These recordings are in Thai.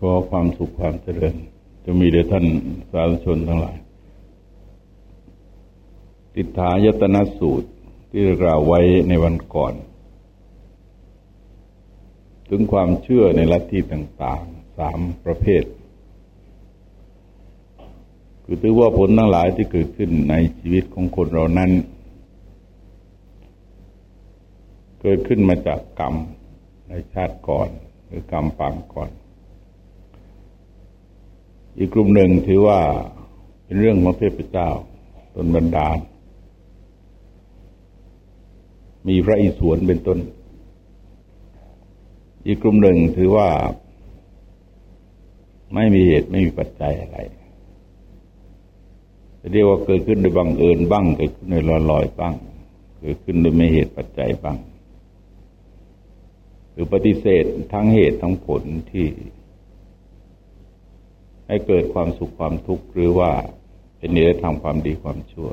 ก็ความสุขความเจริญ จะมีแด่ท่านสาธุชนทั้งหลาย ติฐายตนสูตรที่กล่าวไว้ในวันก่อน ถึงความเชื่อในลัทธิต่างๆสามประเภท คือถือว่าผลทั้งหลายที่เกิดขึ้นในชีวิตของคนเรานั้น เกิดขึ้นมาจากกรรมในชาติก่อน หรือกรรมปางก่อน อีกกลุ่มหนึ่งถือว่าเป็นเรื่องของเทพเจ้าตนบันดาล มีพระอิศวรเป็นต้น อีกกลุ่มหนึ่งถือว่า ไม่มีเหตุไม่มีปัจจัยอะไรเรียกว่าเกิดขึ้นโดยบังเอิญบ้างเกิดขึ้นโดยลอยๆบ้างเกิดขึ้นโดยไม่เหตุปัจจัยบ้าง หรือปฏิเสธทั้งเหตุทั้งผลที่ ให้เกิดความสุขความทุกข์หรือว่าเป็นเนื้อทำความดีความชั่ว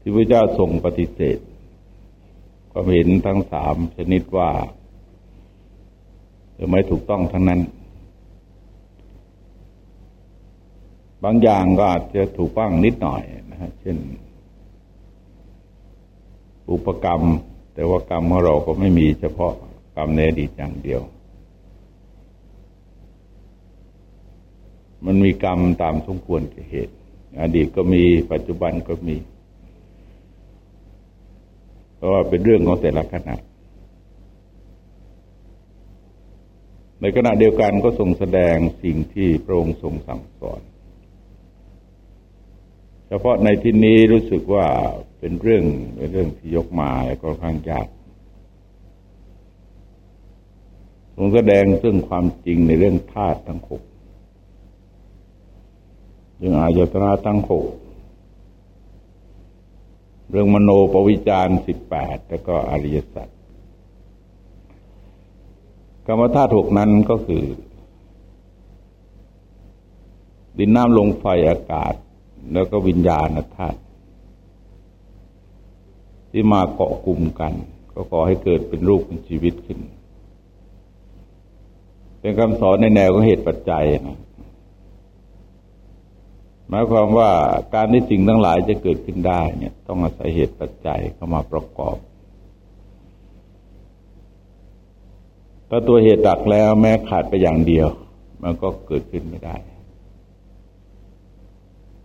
ที่พระเจ้าทรงปฏิเสธความเห็นทั้งสามชนิดว่าหรือไม่ถูกต้องทั้งนั้น บางอย่างก็อาจจะถูกบ้างนิดหน่อยนะฮะเช่น อุปกรรม แต่ว่ากรรมของเราก็ไม่มีเฉพาะกรรมในอดีตอย่างเดียว มันมีกรรมตามสมควรแก่เหตุ อดีตก็มีปัจจุบันก็มี เพราะว่าเป็นเรื่องของแต่ละขณะในขณะเดียวกันก็ทรงแสดงสิ่งที่พระองค์ทรงสั่งสอน เฉพาะในที่นี้รู้สึกว่าเป็นเรื่องเป็นเรื่องที่ยกมาแล้วก็ข้างยากทรงแสดงซึ่งความจริงในเรื่องธาตุทั้งหก ยังอายตนาตั้งหกเรื่องมโนปวิจารสิบแปดแล้วก็อริยสัจกรรมธาตุหกนั้นก็คือ ดินน้ำลงไฟอากาศ แล้วก็วิญญาณธาตุที่มาเกาะกลุ่มกัน ก็ขอให้เกิดเป็นรูปเป็นชีวิตขึ้น เป็นคำสอนในแนวของเหตุปัจจัยนะ หมายความว่าการที่สิ่งทั้งหลายจะเกิดขึ้นได้เนี่ยต้องอาศัยเหตุปัจจัยเข้ามาประกอบถ้าตัวเหตุดักแล้วแม้ขาดไปอย่างเดียว มันก็เกิดขึ้นไม่ได้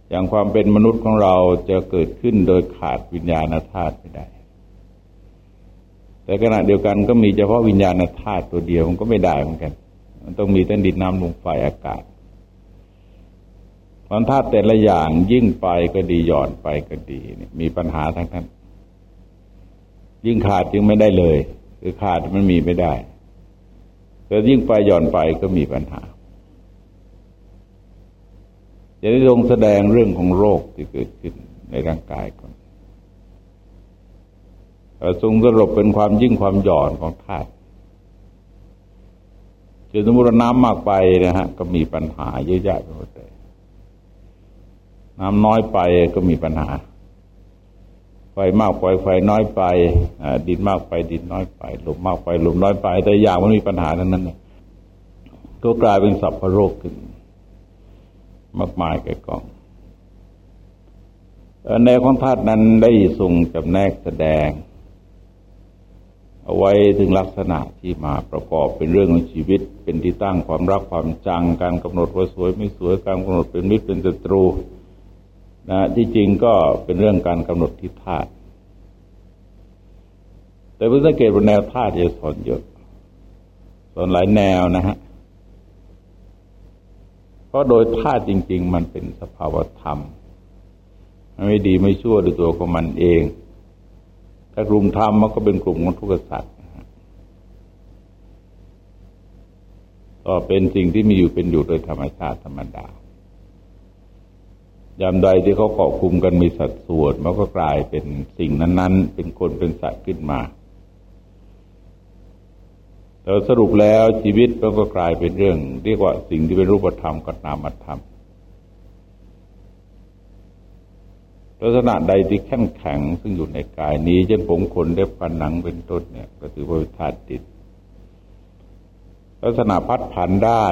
อย่างความเป็นมนุษย์ของเราจะเกิดขึ้นโดยขาดวิญญาณธาตุไม่ได้ แต่ขณะเดียวกันก็มีเฉพาะวิญญาณธาตุตัวเดียวมันก็ไม่ได้เหมือนกัน มันต้องมีทั้งดินน้ำลมไฟอากาศ มันธาตุแต่ละอย่างยิ่งไปก็ดีหย่อนไปก็ดีมีปัญหาทั้งนั้น ยิ่งขาดจึงไม่ได้เลย คือขาดมันมีไม่ได้แต่ยิ่งไปหย่อนไปก็มีปัญหาจะได้ทรงแสดงเรื่องของโรคที่เกิดขึ้นในร่างกายก่อนทรงสรุปเป็นความยิ่งความหย่อนของธาตุจนสมมติน้ำมากไปนะฮะ ก็มีปัญหาเยอะแยะไปหมดเลย น้ำน้อยไปก็มีปัญหา ไฟมากไปไฟน้อยไปดินมากไปดินน้อยไปหลุมมากไปหลุมน้อยไป แต่อย่างมันมีปัญหาทั้งนั้นก็กลายเป็นสัพพโรคขึ้น มากมายแก่กองในของธาตุนั้นได้ทรงจำแนกแสดง เอาไว้ถึงลักษณะที่มาประกอบเป็นเรื่องของชีวิต เป็นที่ตั้งความรักความจัง การกำหนดว่าสวยไม่สวยการกำหนดเป็นมิตรเป็นศัตรู นะที่จริงก็เป็นเรื่องการกำหนดทิศธาตุแต่เพื่อสังเกตว่าแนวธาตุจะสอนเยอะสอนหลายแนวนะฮะเพราะโดยธาตุจริง ๆ มันเป็นสภาวธรรมมันไม่ดีไม่ชั่วด้วยตัวของมันเอง ถ้ากลุ่มธรรมมันก็เป็นกลุ่มของทุกข์สัตว์ก็เป็นสิ่งที่มีอยู่เป็นอยู่โดยธรรมชาติธรรมดา ยามใดที่เขาเกาะคุมกันมีสัดส่วนมันก็กลายเป็นสิ่งนั้น ๆ เป็นคนเป็นสัตว์ขึ้นมาแต่สรุปแล้วชีวิตมันก็กลายเป็นเรื่อง เรียกว่าสิ่งที่เป็นรูปธรรมกับนามธรรมลักษณะใดที่แข็งแข็งซึ่งอยู่ในกายนี้ เช่นผมขนเล็บฟันหนังเป็นต้นเนี่ย ก็ถือว่าธาตุติดลักษณะพัดผันได้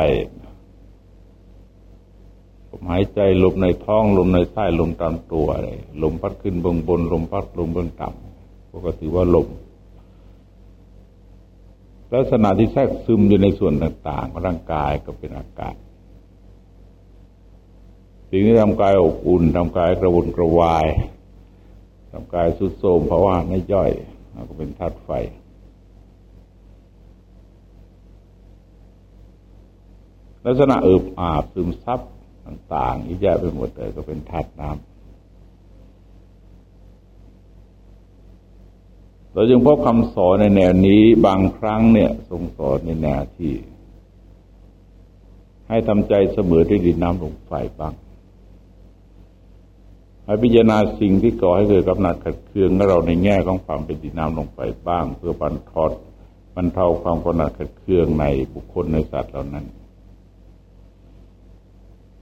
ลมหายใจลมในท้องลมในไส้ลมตามตัวอะไรลมพัดขึ้นเบื้องบน ลมพัดลมเบื้องต่ำก็ถือว่าลมลักษณะที่แทรกซึมอยู่ในส่วนต่างๆของร่างกายก็เป็นอากาศสิ่งที่ทำกายอบอุ่นทำกายกระวนกระวายทำกายสุดโทมเพราะว่าไม่ย่อยก็เป็นธาตุไฟ ลักษณะเอิบอาบซึมซับ ต่างๆที่แยกไปหมดเลยก็เป็นธาตุน้ำเราจึงพบคำสอนในแนวนี้บางครั้งเนี่ยทรงสอนในแนวที่ ให้ทำใจเสมอด้วยดินน้ำลมไฟบ้างให้พิจารณาสิ่งที่ก่อให้เกิดกำหนัดขัดเคืองเราในแง่ของความเป็นดินน้ำลงไปบ้าง เพื่อบรรทอดบรรเทาความกำหนัดขัดเคืองในบุคคลในสัตว์เหล่านั้น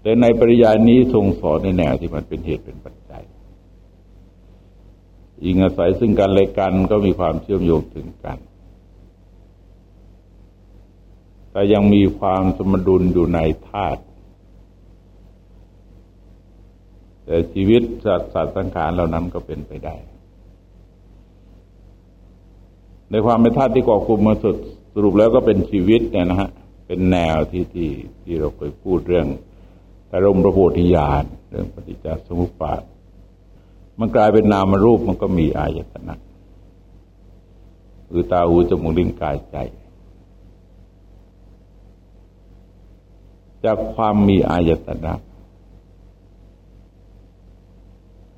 แต่ในปริยายนี้ทรงสอนในแนวที่มันเป็นเหตุเป็นปัจจัยอิงอาศัยซึ่งกันและกันก็มีความเชื่อมโยงถึงกัน แต่ยังมีความสมดุลอยู่ในธาตุแต่ชีวิตสัตว์สัตว์สังขารเหล่านั้นก็เป็นไปได้ ในความเป็นธาตุที่ก่อคุมมาสุดสรุปแล้วก็เป็นชีวิตเนี่ยนะฮะ เป็นแนวที่ที่ที่เราเคยพูดเรื่อง อารมณ์ประโพธิญาณเรื่องปฏิจจสมุปบาท มันกลายเป็นนามรูปมันก็มีอายตนะคือตาหูจมูกลิ้นกายใจ จากความมีอายตนะ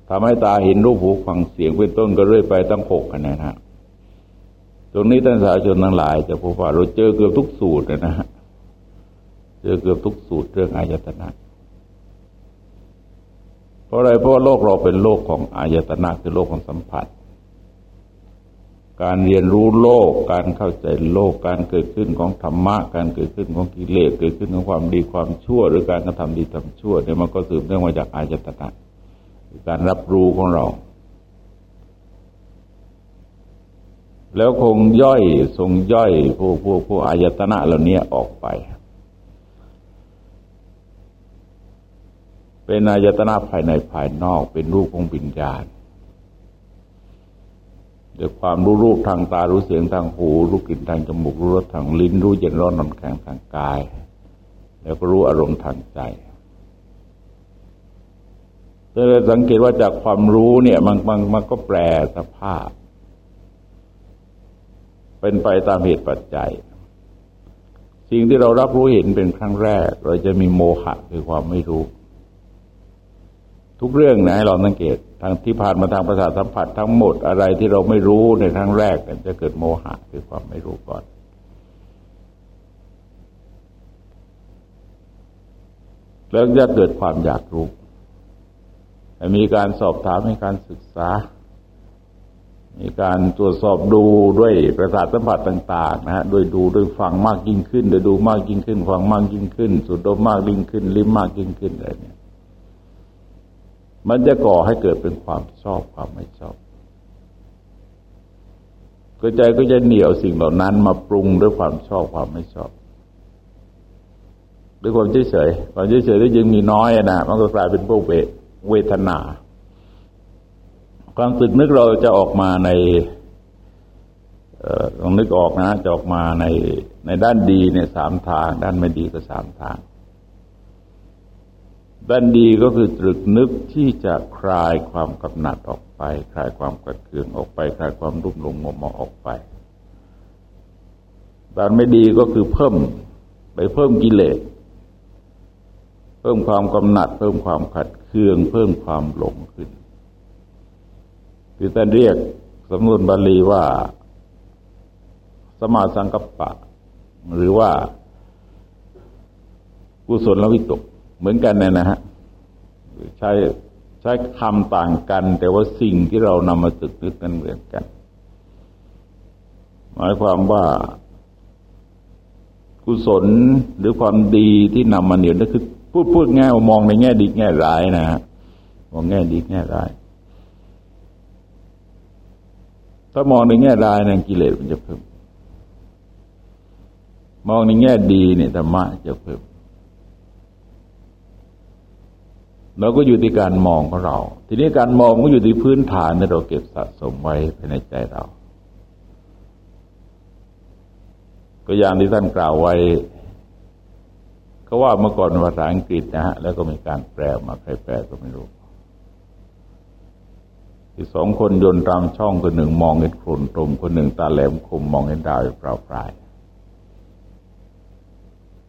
ทำให้ตาเห็นรูปหูฟังเสียงเป็นต้นก็เรื่อยไปตั้งหกนะฮะตรงนี้ท่านสาชนทั้งหลาย จะพบว่าเราเจอเกือบทุกสูตรนะฮะเจอเกือบทุกสูตรเรื่องอายตนะ ราะอะไรเพราะโลกเราเป็นโลกของอายตนะคือโลกของสัมผัส การเรียนรู้โลก การเข้าใจโลก การเกิดขึ้นของธรรมะ การเกิดขึ้นของกิเลส เกิดขึ้นของความดีความชั่ว หรือการกระทำดีทำชั่วเนี่ยมันก็สืบเนื่องมาจากอายตนะการรับรู้ของเรา แล้วคงย่อยทรงย่อยผู้ผู้ผู้อายตนะเหล่านี้ออกไป เป็นอายตนะภายในภายนอกเป็นรูปของวิญญาณด้วยความรู้รูปทางตารู้เสียงทางหูรู้กลิ่นทางจมูกรู้รสทางลิ้นรู้เย็นร้อนนอนแข็งทางกาย แล้วก็รู้อารมณ์ทางใจเราสังเกตว่าจากความรู้เนี่ยมันมันมันก็แปรสภาพ เป็นไปตามเหตุปัจจัย สิ่งที่เรารับรู้เห็นเป็นครั้งแรก เราจะมีโมหะคือความไม่รู้ ทุกเรื่องนะให้เราสังเกตทางที่ผ่านมาทางประสาทสัมผัสทั้งหมดอะไรที่เราไม่รู้ในครั้งแรกจะเกิดโมหะคือความไม่รู้ก่อน แล้วจะเกิดความอยากรู้มีการสอบถามมีการศึกษา มีการตรวจสอบดูด้วยประสาทสัมผัสต่าง ๆ นะฮะโดยดูโดยฟังมากยิ่งขึ้นโดยดูมากยิ่งขึ้นฟังมากยิ่งขึ้น สุดดมมากยิ่งขึ้น ลิ้มมากยิ่งขึ้นอะไรเนี่ย มันจะก่อให้เกิดเป็นความชอบความไม่ชอบก็ใจก็จะเหนียวสิ่งเหล่านั้นมาปรุงด้วยความชอบความไม่ชอบด้วยความเฉยเฉยความเฉยเฉยที่ยังมีน้อยนะมันก็กลายเป็นพวกเวทนา ความสึกนึกเราจะออกมาในลองนึกออกนะจะออกมาในในด้านดีในสามทาง ด้านไม่ดีก็สามทาง ด้านดีก็คือตรึกนึกที่จะคลายความกำหนัดออกไป คลายความกระเคืองออกไป คลายความรุ่มลงมมอออกไปด้านไม่ดีก็คือเพิ่มไปเพิ่มกิเลส เพิ่มความกำหนัด เพิ่มความขัดเคือง เพิ่มความหลงขึ้นที่ท่านเรียกสำนวนบาลีว่า สมาสังกัปปะ หรือว่า กุศลวิตก เหมือนกันเนี่ยนะฮะใช้ใช้คำต่างกัน แต่ว่าสิ่งที่เรานำมาตึกนึกนั้นเหมือนกัน หมายความว่ากุศลหรือความดีที่นำมาเหนี่ยนั่นคือพูดพูดง่ายมองในแง่ดีแง่ร้ายนะฮะมองแง่ดีแง่ร้าย ถ้ามองในแง่ร้ายนั่นกิเลสมันจะเพิ่ม มองในแง่ดีเนี่ยธรรมะจะเพิ่ม เราก็อยู่ที่การมองของเรา ทีนี้การมองก็อยู่ที่พื้นฐานที่เราเก็บสะสมไว้ภายในใจเรา ก็อย่างที่ท่านกล่าวไว้ก็ว่าเมื่อก่อนภาษาอังกฤษนะฮะ แล้วก็มีการแปลมาใครแปลก็ไม่รู้ที่สองคนยนตามช่องคนหนึ่งมองเห็นโคลนตมคนหนึ่งตาแหลมคมมองเห็นดาวเปล่าปลาย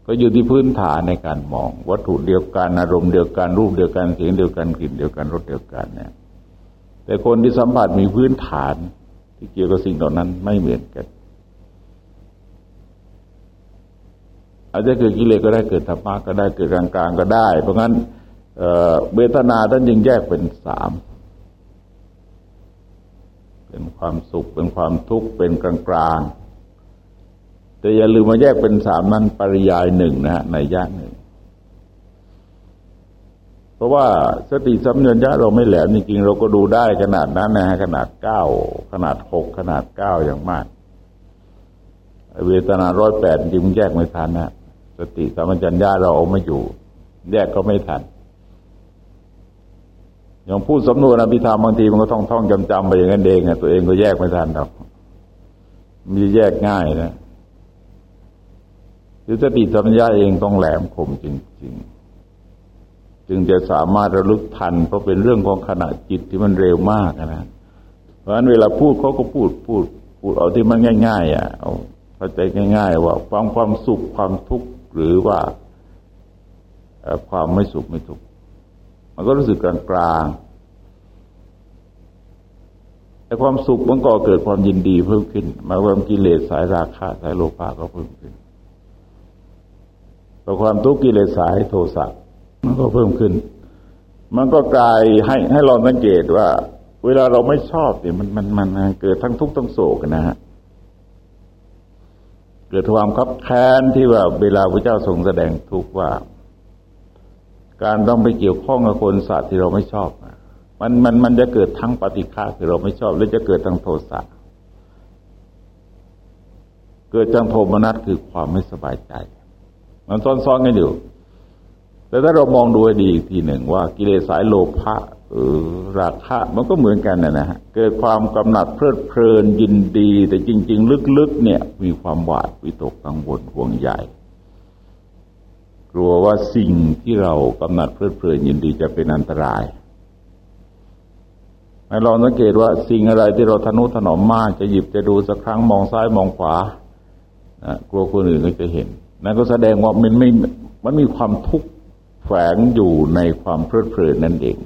ก็อยู่ที่พื้นฐานในการมอง วัตถุเดียวกันอารมณ์เดียวกันรูปเดียวกันเสียงเดียวกันกลิ่นเดียวกันรสเดียวกันเนี่ย แต่คนที่สัมผัสมีพื้นฐานที่เกี่ยวกับสิ่งเหล่านั้นไม่เหมือนกันอาจจะเกิดกิเลสก็ได้เกิดธรรมะก็ได้เกิดกลางกลางก็ได้ เพราะงั้นเวทนาท่านยังแยกเป็นสามเป็นความสุขเป็นความทุกข์เป็นกลางกลาง แต่อย่าลืมมาแยกเป็นสามนั้นปริยายหนึ่งนะฮะในยะหนึ่ง เพราะว่าสติสัมเนียะเราไม่แหลมจริงๆเราก็ดูได้ขนาดนั้นนะฮะขนาดเก้าขนาดหกขนาดเก้าอย่างมาก เวทนาร้อยแปดจริงแยกไม่ทันนะสติสัมปชัญญะเราเอาไม่อยู่ แยกก็ไม่ทันอย่างพูดสำนวนอภิธรรมบางทีมันก็ท่องท่องจำจำไปอย่างนั้นเองอะตัวเองก็แยกไม่ทันหรอกมีแยกง่ายนะ คือสติสัมปชัญญะเองต้องแหลมคมจริง ๆ จึงจะสามารถระลึกทัน เพราะเป็นเรื่องของขณะจิตที่มันเร็วมากนะเพราะฉะนั้นเวลาพูดเขาก็พูดพูด พูดเอาที่มันง่าย ๆ อะเอาเข้าใจง่าย ๆ ว่าความความสุขความทุกข์หรือว่าความไม่สุขไม่ทุกข์มันก็รู้สึกกลางกลางแต่ความสุขมันก็เกิดความยินดีเพิ่มขึ้น มาความกิเลสสายราคะสายโลภะก็เพิ่มขึ้น พอความทุกข์กิเลสสายโทสะมันก็เพิ่มขึ้น มันก็กลายให้ให้เราสังเกตว่า เวลาเราไม่ชอบเนี่ยมันมันมันเกิดทั้งทุกข์ทั้งโศกนะฮะเกิดความคับแค้นที่ว่าเวลาพระเจ้าทรงแสดงทุกข์ว่า การต้องไปเกี่ยวข้องกับคนสัตว์ที่เราไม่ชอบมันมันมันจะเกิดทั้งปฏิฆาคือเราไม่ชอบ และจะเกิดทั้งโทสะเกิดจังโทมนัสคือความไม่สบายใจ มันซ้อนๆกันอยู่ แต่ถ้าเรามองดูดีอีกทีหนึ่งว่ากิเลสสายโลภะเออราคะมันก็เหมือนกันนะนะฮะเกิดความกำหนัดเพลิดเพลินยินดี แต่จริง ๆ ลึกๆเนี่ย มีความหวาดวิตกกังวลห่วงใหญ่กลัวว่าสิ่งที่เรากำหนัดเพลิดเพลินยินดีจะเป็นอันตรายให้เราสังเกตว่าสิ่งอะไรที่เราทนุถนอมมาก จะหยิบจะดูสักครั้งมองซ้ายมองขวากลัวคนอื่นก็จะเห็น นั่นก็แสดงว่ามันไม่มันมีความทุกข์แฝงอยู่ในความเพลิดเพลินนั่นเอง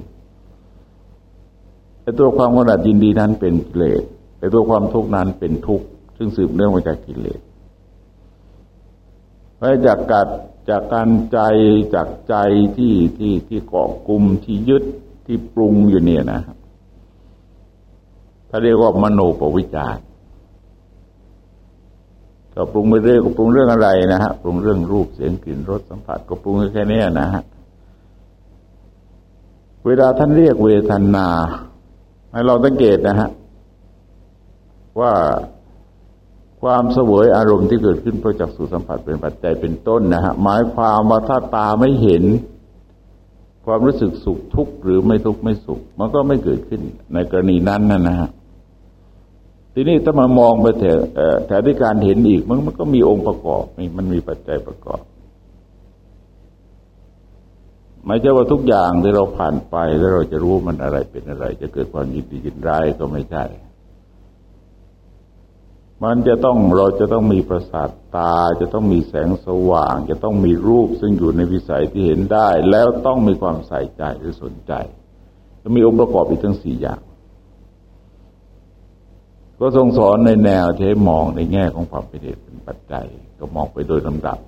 ไอ้ตัวความกำหนัดยินดีนั้นเป็นกิเลสไอ้ตัวความทุกข์นั้นเป็นทุกข์ซึ่งสืบเนื่องมาจากกิเลสเพราะจากการจากการใจจากใจที่ที่ที่เกาะกลุ่มที่ยึดที่ปรุงอยู่เนี่ยนะครับถ้าเรียกว่ามโนปวิจาร ก็ปรุงไปเรื่อยก็ปรุงเรื่องอะไรนะฮะปรุงเรื่องรูปเสียงกลิ่นรสสัมผัสก็ปรุงแค่นี้นะฮะเวลาท่านเรียกเวทนาให้เราสังเกตนะฮะว่าความเสวยอารมณ์ที่เกิดขึ้นเพราะจักสุสัมผัสเป็นปัจจัยเป็นต้นนะฮะหมายความว่าถ้าตาไม่เห็น ความรู้สึกสุขทุกข์หรือไม่ทุกข์ไม่สุข มันก็ไม่เกิดขึ้นในกรณีนั้นนะนะฮะ ทีนี้ถ้ามามองไปแถวแถวที่การเห็นอีกมันมันก็มีองค์ประกอบมันมีปัจจัยประกอบไม่ใช่ว่าทุกอย่างที่เราผ่านไปแล้วเราจะรู้มันอะไรเป็นอะไร จะเกิดความยินดียินร้ายก็ไม่ใช่ มันจะต้องเราจะต้องมีประสาทตา จะต้องมีแสงสว่าง จะต้องมีรูปซึ่งอยู่ในวิสัยที่เห็นได้ แล้วต้องมีความใส่ใจหรือสนใจจะมีองค์ประกอบอีกทั้งสี่อย่าง ก็ทรงสอนในแนวที่ให้มองในแง่ของความเป็นเหตุเป็นปัจจัย ก็มองไปโดยลำดับ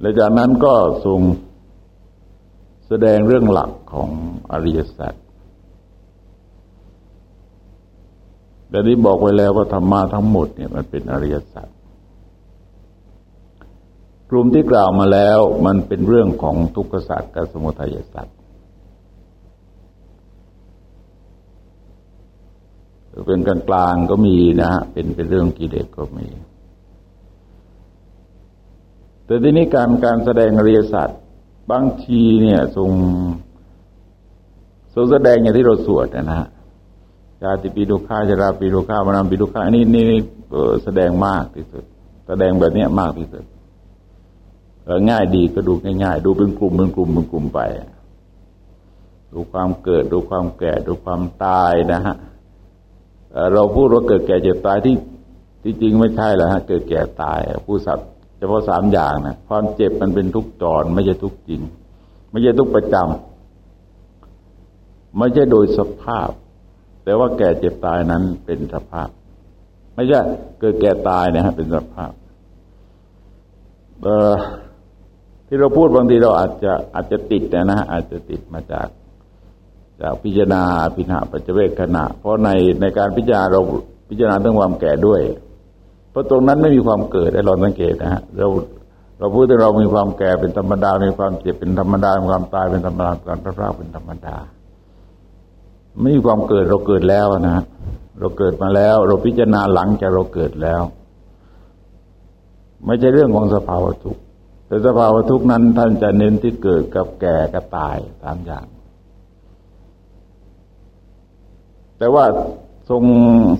และจากนั้นก็ทรงแสดงเรื่องหลักของอริยสัจแต่นี้บอกไว้แล้วว่าธรรมะทั้งหมดเนี่ยมันเป็นอริยสัจกลุ่มที่กล่าวมาแล้วมันเป็นเรื่องของทุกขสัจกับสมุทัยสัจ เป็นกลางกลางก็มีนะฮะเป็นเป็นเรื่องกิเลสก็มี แต่ทีนี้การการแสดงอริยสัจบางทีเนี่ยทรงทรงแสดงอย่างที่เราสวดนะฮะชาติปีดุข้าจราปีดุข้ามานำปีดุข้านี่นี่แสดงมากที่สุด แสดงแบบนี้มากที่สุดง่ายดีก็ดูง่ายๆ ดูเป็นกลุ่มเป็นกลุ่มเป็นกลุ่มไป ดูความเกิด ดูความแก่ ดูความตายนะฮะ เราพูดว่าเกิดแก่เจ็บตายที่ที่จริงไม่ใช่หรอกฮะเกิดแก่ตายผู้สัตว์เฉพาะสามอย่างนะความเจ็บมันเป็นทุกจรไม่ใช่ทุกจริง ไม่ใช่ทุกประจำไม่ใช่โดยสภาพ แต่ว่าแก่เจ็บตายนั้นเป็นสภาพ ไม่ใช่เกิดแก่ตายนะฮะเป็นสภาพเออที่เราพูดบางทีเราอาจจะอาจจะติดนะฮะอาจจะติดมาจาก จากพิจารณาพิณาปัจเวกขณะ เพราะในในการพิจารณาเราพิจารณาเรื่องความแก่ด้วย เพราะตรงนั้นไม่มีความเกิดให้เราสังเกตนะฮะเราเราพูดถึงเรามีความแก่เป็นธรรมดา มีความเจ็บเป็นธรรมดามีความตายเป็นธรรมดาการพระราเป็นธรรมดา ไม่มีความเกิดเราเกิดแล้วนะฮะเราเกิดมาแล้ว เราพิจารณาหลังจากเราเกิดแล้ว ไม่ใช่เรื่องของสภาวะทุกข์แต่สภาวะทุกข์นั้นท่านจะเน้นที่เกิดกับแก่กับตายสามอย่าง แต่ว่าทรง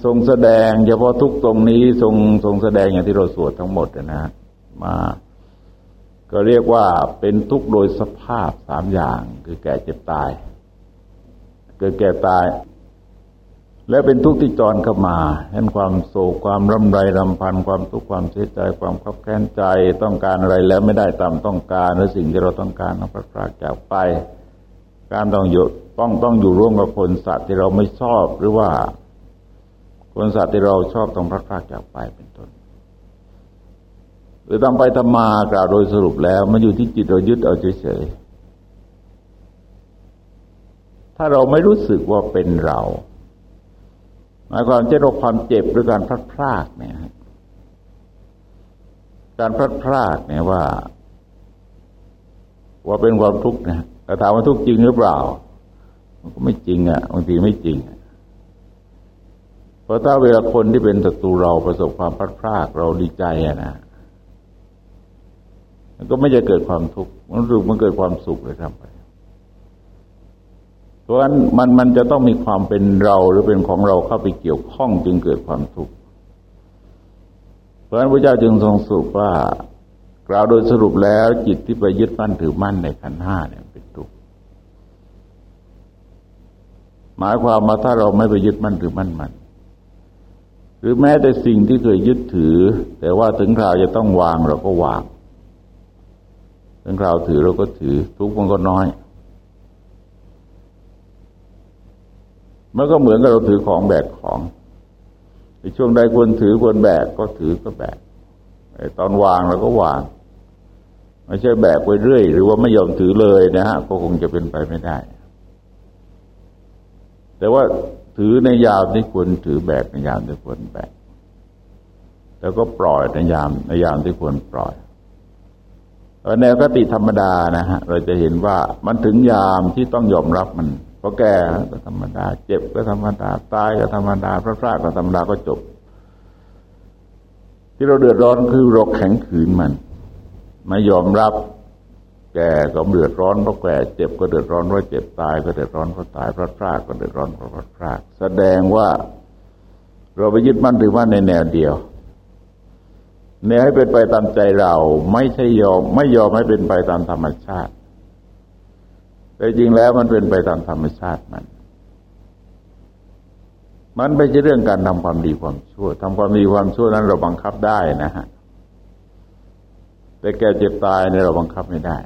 ทรงแสดงเฉพาะทุกตรงนี้ทรงทรงแสดงอย่างที่เราสวดทั้งหมดนะฮะมา ก็เรียกว่าเป็นทุกโดยสภาพสามอย่าง คือแก่เจ็บตาย เกิดแก่ตาย และเป็นทุกข์ที่จรเข้ามาเห็นความโศกความร่ำไรรำพันความทุกข์ความเสียใจ ความขับแค้นใจต้องการอะไรแล้วไม่ได้ตามต้องการหรือสิ่งที่เราต้องการต้องพลาดจากไป การต้องหยุดต้องต้องอยู่ร่วมกับคนสัตว์ที่เราไม่ชอบหรือว่า คนสัตว์ที่เราชอบต้องพลาดพลาดจากไปเป็นต้นหรือทำไปทำมากล่าวโดยสรุปแล้ว มันอยู่ที่จิตเรายึดเอาเฉยๆถ้าเราไม่รู้สึกว่าเป็นเราหมายความเช่นเราความเจ็บหรือการพลาดพลาดเนี่ยการพลาดพลาดเนี่ยว่า ว่าเป็นความทุกข์นะ แต่ถามว่าทุกข์จริงหรือเปล่า มันก็ไม่จริงอะบางทีไม่จริง เพราะถ้าเวลาคนที่เป็นศัตรูเราประสบความพลาดพลาดเราดีใจอะนะมันก็ไม่จะเกิดความทุกข์มันรู้มันเกิดความสุขเลยทำไปเพราะฉะนั้นมันมันจะต้องมีความเป็นเราหรือเป็นของเราเข้าไปเกี่ยวข้องจึงเกิดความทุกข์เพราะฉะนั้นพระเจ้าจึงทรงสุว่ากล่าวโดยสรุปแล้วจิตที่ไปยึดมั่นถือมั่นในขันห้าเนี่ย หมายความมาถ้าเราไม่ไปยึดมั่นถือมั่นมัน หรือแม้แต่สิ่งที่เคยยึดถือ แต่ว่าถึงคราวจะต้องวางเราก็วาง ถึงคราวถือเราก็ถือ ทุกมันก็น้อย มันก็เหมือนกับเราถือของแบกของในช่วงใดควรถือควรแบกก็ถือก็แบกตอนวางเราก็วางไม่ใช่แบกไปเรื่อย หรือว่าไม่ยอมถือเลยนะฮะก็คงจะเป็นไปไม่ได้ แต่ว่าถือในยามที่ควรถือแบกในยามที่ควรแบก แล้วก็ปล่อยในยามในยามที่ควรปล่อยแนวกติธรรมดานะฮะเราจะเห็นว่ามันถึงยามที่ต้องยอมรับมันเพราะแก่ก็ธรรมดา เจ็บก็ธรรมดาตายก็ธรรมดาพระพระก็ธรรมดาก็จบ ที่เราเดือดร้อนคือเราแข็งขืนมัน ไม่ยอมรับ แก่ก็เดือดร้อนเพราะแก่เจ็บก็เดือดร้อนเพราะเจ็บตายก็เดือดร้อนเพราะตายพระพรากก็เดือดร้อนเพราะพระพรากแสดงว่าเราไปยึดมั่นถือมั่นในแนวเดียวแนวให้เป็นไปตามใจเราไม่ใช่ยอม ไม่ยอมให้เป็นไปตามธรรมชาติ แต่จริงแล้วมันเป็นไปตามธรรมชาติมัน มันไม่ใช่เรื่องการทำความดีความชั่วทำความดีความชั่วนั้นเราบังคับได้นะฮะแต่แก่เจ็บตายเนี่ยเราบังคับไม่ได้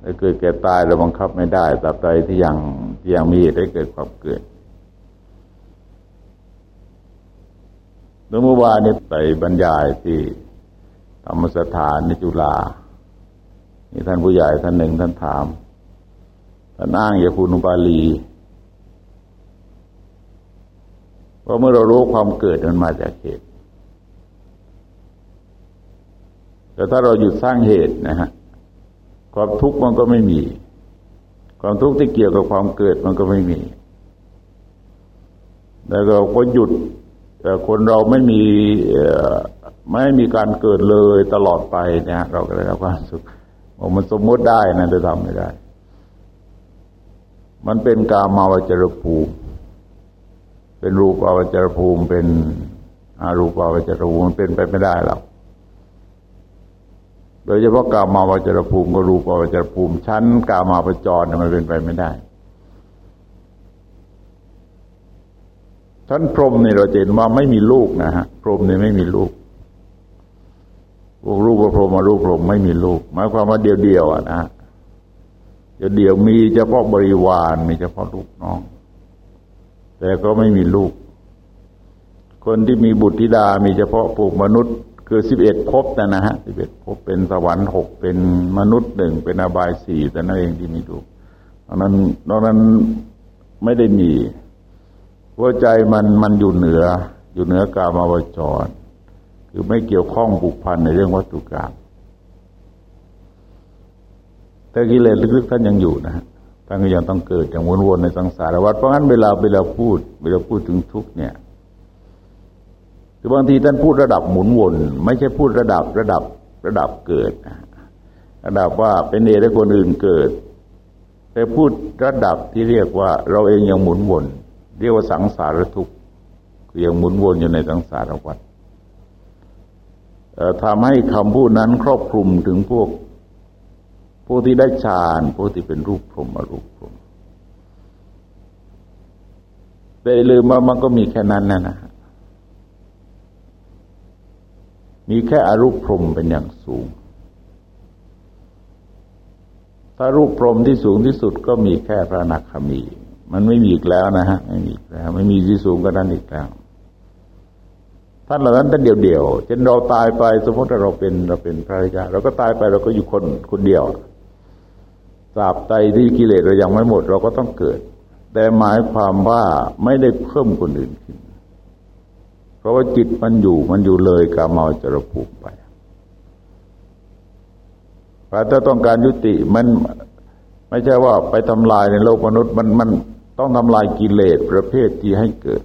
ได้เกิดแก่ตายเราบังคับไม่ได้ตราบใดที่ยังที่ยังมีได้เกิดความเกิดเมื่อวานนี้ไปบรรยายที่ธรรมสถานในจุฬานี่ท่านผู้ใหญ่ท่านหนึ่งท่านถาม ท่านอ้างอย่าคุณุบาลีว่าเมื่อเรารู้ความเกิดมันมาจากเหตุ แต่ถ้าเราหยุดสร้างเหตุนะฮะ ความทุกข์มันก็ไม่มี ความทุกข์ที่เกี่ยวกับความเกิดมันก็ไม่มี แล้วเราก็หยุดแต่คนเราไม่มีไม่มีการเกิดเลยตลอดไปเนี่ยเราก็ได้รับความสุขมันสมมติได้นะแต่ทำไม่ได้ มันเป็นกามาวจรภูมิ เป็นรูปาวจรภูมิ เป็นอารูปาวจรภูมิมันเป็นไปไม่ได้หรอก โดยเฉพาะกามาวจรภูมิกับรูปาวจรภูมิชั้นกามาปจรมันเป็นไปไม่ได้ชั้นพรหมนี่เราเห็นว่าไม่มีลูกนะฮะพรหมนี่ไม่มีลูกพวกลูกพรหมมาลูกพรหมไม่มีลูกหมายความว่าเดียวเดียวอะนะเดียวเดียวมีเฉพาะบริวารมีเฉพาะลูกน้อง แต่ก็ไม่มีลูก คนที่มีบุตรธิดามีเฉพาะพวกมนุษย์ คือสิบเอ็ดภพนะนะฮะสิบเอ็ดภพเป็นสวรรค์หกเป็นมนุษย์หนึ่งเป็นอบายสี่แต่นั่นเองที่มีลูกตอนนั้นตอนนั้นไม่ได้มีหัวใจมันมันอยู่เหนือ อยู่เหนือกามาวจร คือไม่เกี่ยวข้องผูกพันในเรื่องวัตถุกรรมแต่กิเลสลึกๆท่านยังอยู่นะฮะท่านก็ยังต้องเกิดอย่างวนๆในสังสารวัฏเพราะงั้นเวลาเวลาพูด เวลาพูดถึงทุกเนี่ย คือบางทีท่านพูดระดับหมุนวน ไม่ใช่พูดระดับระดับระดับเกิด ระดับว่าเป็นเอให้คนอื่นเกิด แต่พูดระดับที่เรียกว่าเราเองยังหมุนวน เรียกว่าสังสารทุกข์คือยังหมุนวนอยู่ในสังสารวัฏทำให้คำพูดนั้นครอบคลุมถึงพวกผู้ที่ได้ฌานผู้ที่เป็นรูปพรหมรูปพรหมแต่ลืมว่ามันก็มีแค่นั้นนะนะ มีแค่อรูปพรหมเป็นอย่างสูง ถ้ารูปพรหมที่สูงที่สุดก็มีแค่พระนักขมี มันไม่มีอีกแล้วนะฮะ ไม่มีอีกแล้ว ไม่มีที่สูงก็นั้นอีกแล้วท่านเหล่านั้นท่านเดียวๆเช่นเราตายไปสมมติเราเป็นเราเป็นพระราชาเราก็ตายไปเราก็อยู่คนคนเดียวตราบใดที่กิเลสเรายังไม่หมด เราก็ต้องเกิด แต่หมายความว่าไม่ได้เพิ่มคนอื่นขึ้น ราะว่าจิตมันอยู่มันอยู่เลยกาเมาจรภูมิไปถ้าต้องการยุติมันไม่ใช่ว่าไปทำลายในโลกมนุษย์มันมันต้องทำลายกิเลสประเภทที่ให้เกิด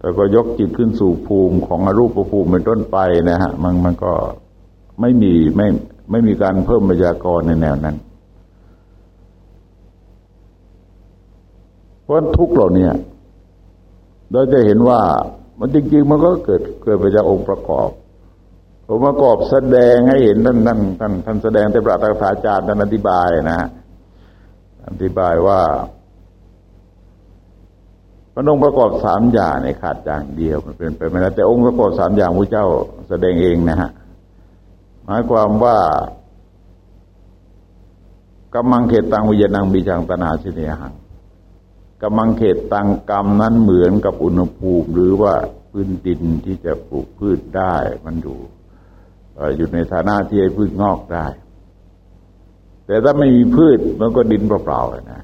แล้วก็ยกจิตขึ้นสู่ภูมิของอรูปภูมิเป็นต้นไปนะฮะ มันมันก็ไม่มีไม่ไม่มีการเพิ่มปัญญากรในแนวนั้น เพราะทุกเหล่านี้ เราจะเห็นว่ามันจริง ๆ มันก็เกิดเกิดไปจากองค์ประกอบองค์ประกอบแสดงให้เห็นท่านท่านท่านท่านแสดงแต่ปราตถาจารย์ท่านอธิบายนะฮะอธิบายว่าพระองค์ประกอบสามอย่างในขาดอย่างเดียวมันเป็นไปไม่ได้แต่องค์ประกอบสามอย่างพระเจ้าแสดงเองนะฮะหมายความว่ากำมังเขตตังวิญญาณังบีจังตนาชิเนหัง กำมังเขตตังกรรมนั้นเหมือนกับอุณหภูมิ หรือว่าพื้นดินที่จะปลูกพืชได้ มันอยู่อยู่ในฐานะที่ให้พืชงอกได้ แต่ถ้าไม่มีพืชมันก็ดินเปล่าๆเลยนะ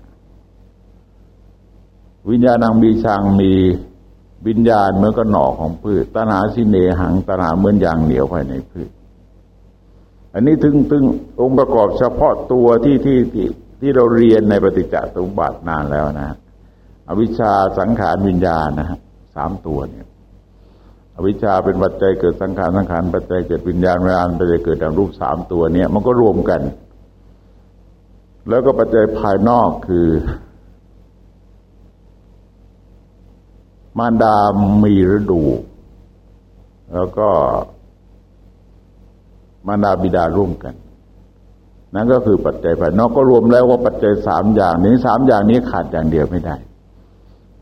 วิญญาณังบีชังมีวิญญาณเหมือนกับหน่อของพืชตนาสิเนหังตนาเหมือนยางเหนียวภายในพืช อันนี้ถึงถึงองค์ประกอบเฉพาะตัวที่ที่ที่ที่เราเรียนในปฏิจจสมบัตินานแล้วนะ อวิชชาสังขารวิญญาณนะฮะสามตัวเนี่ย อวิชชาเป็นปัจจัยเกิดสังขารสังขารปัจจัยเกิดวิญญาณวิญญาณปัจจัยเกิดดังรูปสามตัวเนี่ย มันก็รวมกัน แล้วก็ปัจจัยภายนอกคือ มารดามีฤดู แล้วก็มารดาบิดาร่วมกัน นั่นก็คือปัจจัยภายนอกก็รวมแล้วว่าปัจจัยสามอย่างนี้สามอย่างนี้ขาดอย่างเดียวไม่ได้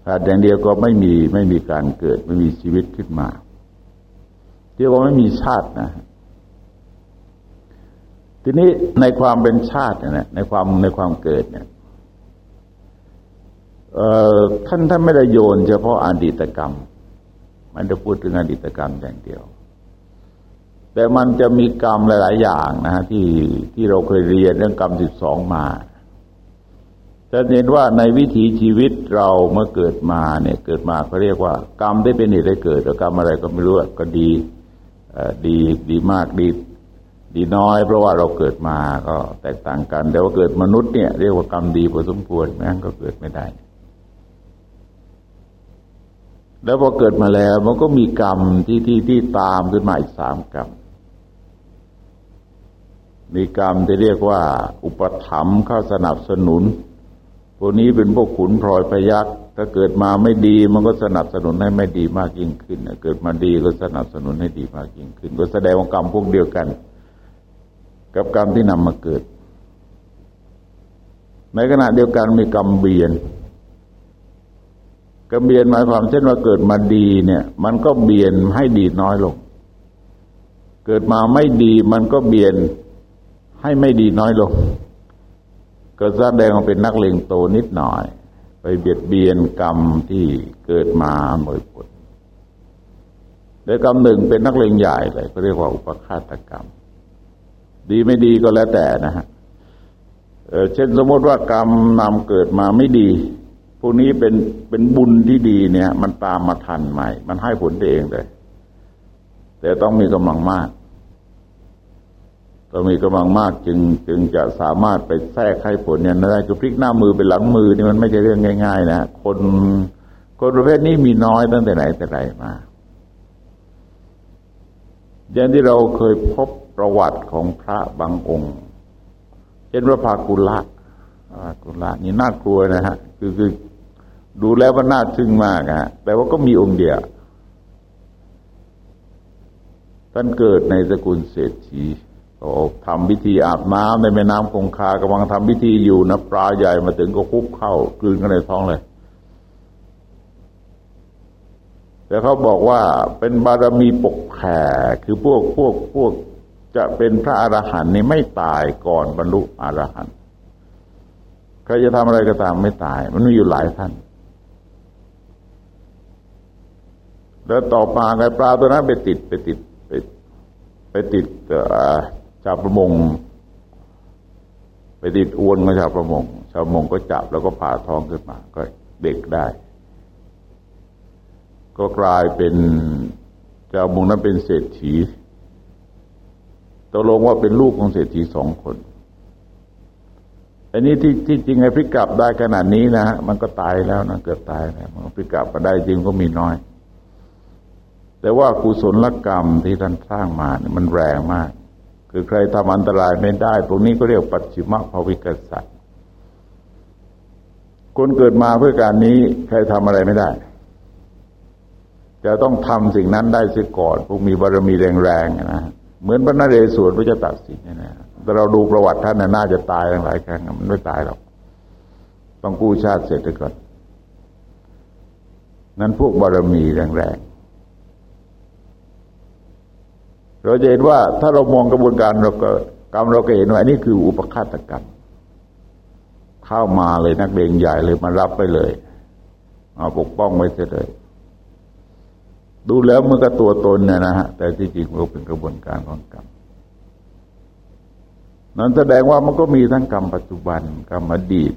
ขาดอย่างเดียวก็ไม่มีไม่มีการเกิดไม่มีชีวิตขึ้นมาเรียกว่าไม่มีชาตินะทีนี้ในความเป็นชาติเนี่ยในความในความเกิดเนี่ยท่านท่านไม่ได้โยนเฉพาะอดีตกรรม มันจะพูดถึงอดีตกรรมอย่างเดียว แต่มันจะมีกรรมหลาย ๆ อย่างนะฮะที่ที่เราเคยเรียนเรื่องกรรมสิบสองมา จะเห็นว่าในวิถีชีวิตเราเมื่อเกิดมาเนี่ยเกิดมาเขาเรียกว่า กรรมได้เป็นเหตุให้เกิดแต่กรรมอะไรก็ไม่รู้ก็ดีดีดีมากดีดีน้อย เพราะว่าเราเกิดมาก็แตกต่างกัน แต่ว่าเกิดมนุษย์เนี่ยเรียกว่ากรรมดีพอสมควรแม้ก็เกิดไม่ได้ แล้วพอเกิดมาแล้วมันก็มีกรรมที่ที่ที่ตามขึ้นมาอีกสามกรรมมีกรรมที่เรียกว่า อุปถัมภ์เข้าสนับสนุน พวกนี้เป็นพวกขุนพลอยพยักถ้าเกิดมาไม่ดีมันก็สนับสนุนให้ไม่ดีมากยิ่งขึ้นเกิดมาดีก็สนับสนุนให้ดีมากยิ่งขึ้น ก็แสดงว่ากรรมพวกเดียวกัน กับกรรมที่นำมาเกิด ในขณะเดียวกันมีกรรมเบียนกรรมเบียนหมายความเช่นว่าเกิดมาดีเนี่ย มันก็เบียนให้ดีน้อยลง เกิดมาไม่ดีมันก็เบียนให้ไม่ดีน้อยลง ก็แสดงว่าเป็นนักเลงโตนิดหน่อย ไปเบียดเบียนกรรมที่เกิดมาหมดผลแลวกรรมหนึ่งเป็นนักเลงใหญ่เลยก็เรียกว่าอุปฆาตกรรม ดีไม่ดีก็แล้วแต่นะฮะเช่นสมมติว่ากรรมนำเกิดมาไม่ดี พวกนี้เป็นเป็นบุญที่ดีเนี่ย มันตามมาทันใหม่ มันให้ผลเองเลย แต่ต้องมีกำลังมาก ต้องมีกำลังมากจึงจึงจะสามารถไปแทรกให้ผลเนี่ยได้คือพลิกหน้ามือเป็นหลังมือนี่มันไม่ใช่เรื่องง่าย ๆ นะคนคนประเภทนี้มีน้อยตั้งแต่ไหนแต่ไรมาอย่างที่เราเคยพบประวัติของพระบางองค์เช่นพระภากุละพระภากุละนี่น่ากลัวนะฮะคือคือดูแล้วว่าน่าทึ่งมากฮะแต่ว่าก็มีองค์เดียวท่านเกิดในสกุลเศรษฐี โอ้ทำพิธีอาบน้ำในแม่น้ำคงคากำลังทำพิธีอยู่นะปลาใหญ่มาถึงก็คุกเข้ากลืนกันในท้องเลย แต่เขาบอกว่าเป็นบารมีปกแผ่คือพวกพวกพวกจะเป็นพระอรหันต์นี่ไม่ตายก่อนบรรลุอรหันต์ใครจะทำอะไรก็ตามไม่ตาย มันมีอยู่หลายท่าน แล้วต่อมาไงปลาตัวนั้นไปติดไปติดไปไปติด ชาวประมง ไปติดอวนของชาวประมง ชาวประมงก็จับแล้วก็ผ่าท้องขึ้นมา ก็เด็กได้ ก็กลายเป็นชาวประมงนั้นเป็นเศรษฐีตกลงว่าเป็นลูกของเศรษฐีสองคน อันนี้ที่ที่จริงไอ้พิกกลับได้ขนาดนี้นะฮะมันก็ตายแล้วนะเกือบตายแล้วมันพิกกลับมาได้จริงก็มีน้อย แต่ว่ากุศลกรรมที่ท่านสร้างมาเนี่ยมันแรงมาก คือใครทำอันตรายไม่ได้ตรงนี้ก็เรียกปัจฉิมภวิกษัตริย์คนเกิดมาเพื่อการนี้ใครทำอะไรไม่ได้ จะต้องทำสิ่งนั้นได้เสียก่อน พวกมีบารมีแรงๆนะเหมือนพระนเรศวรพระเจ้าตัดสินนะแต่เราดูประวัติท่านน่าจะตายหลายครั้งมันไม่ตายหรอกต้องกู้ชาติเสร็จก่อนนั้นพวกบารมีแรง เราจะเห็นว่าถ้าเรามองกระบวนการเราก็กรรมเราก็เห็นว่าอันนี้คืออุปฆาตกรรมเข้ามาเลยนักเลงใหญ่เลยมารับไปเลยเอาปกป้องไว้เสียเลย ดูแล้วมันก็ตัวตนเนี่ยนะฮะแต่ที่จริงมันเป็นกระบวนการของกรรมนั้นแสดงว่ามันก็มีทั้งกรรมปัจจุบันกรรมอดีต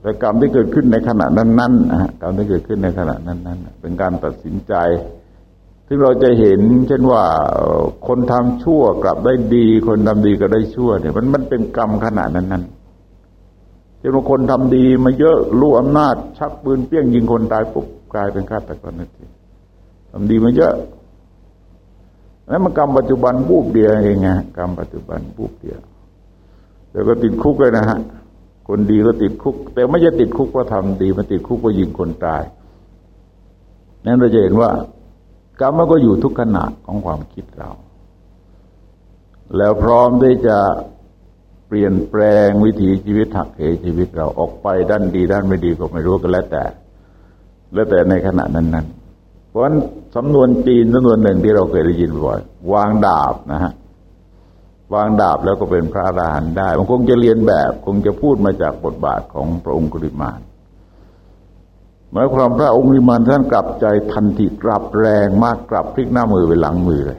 แต่กรรมที่เกิดขึ้นในขณะนั้นๆนะฮะกรรมที่เกิดขึ้นในขณะนั้นๆเป็นการตัดสินใจ ซึ่งเราจะเห็น เช่นว่าคนทำชั่วกลับได้ดี คนทำดีก็ได้ชั่วเนี่ยมันมันเป็นกรรมขนาดนั้นนั้นเช่นว่าคนทำดีมาเยอะรู้อำนาจ ชักปืนเปี้ยงยิงคนตายปุ๊บกลายเป็นฆาตกรนาทีทำดีมาเยอะนั้นมันกรรมปัจจุบันบูบเดียวเองไงกรรมปัจจุบันบูบเดียวเดี๋ยวก็ติดคุกเลยนะฮะคนดีก็ติดคุก แต่ไม่ใช่ติดคุกว่าทำดี มันติดคุกว่ายิงคนตาย นั้นเราจะเห็นว่า กรรมมันก็อยู่ทุกขณะของความคิดเรา แล้วพร้อมที่จะเปลี่ยนแปลงวิถีชีวิตหักเหชีวิตเราออกไปด้านดีด้านไม่ดีก็ไม่รู้ก็แล้วแต่ แล้วแต่ในขณะนั้นๆเพราะฉะนั้นสำนวนจีนสำนวนหนึ่งที่เราเคยได้ยินบ่อยวางดาบนะฮะวางดาบแล้วก็เป็นพระอรหันต์ได้ มันคงจะเรียนแบบ คงจะพูดมาจากบทบาทของพระองคุลิมาน หมายความพระองค์ริมันท่านกลับใจทันทีกลับแรงมากกลับพลิกหน้ามือไปหลังมือเลย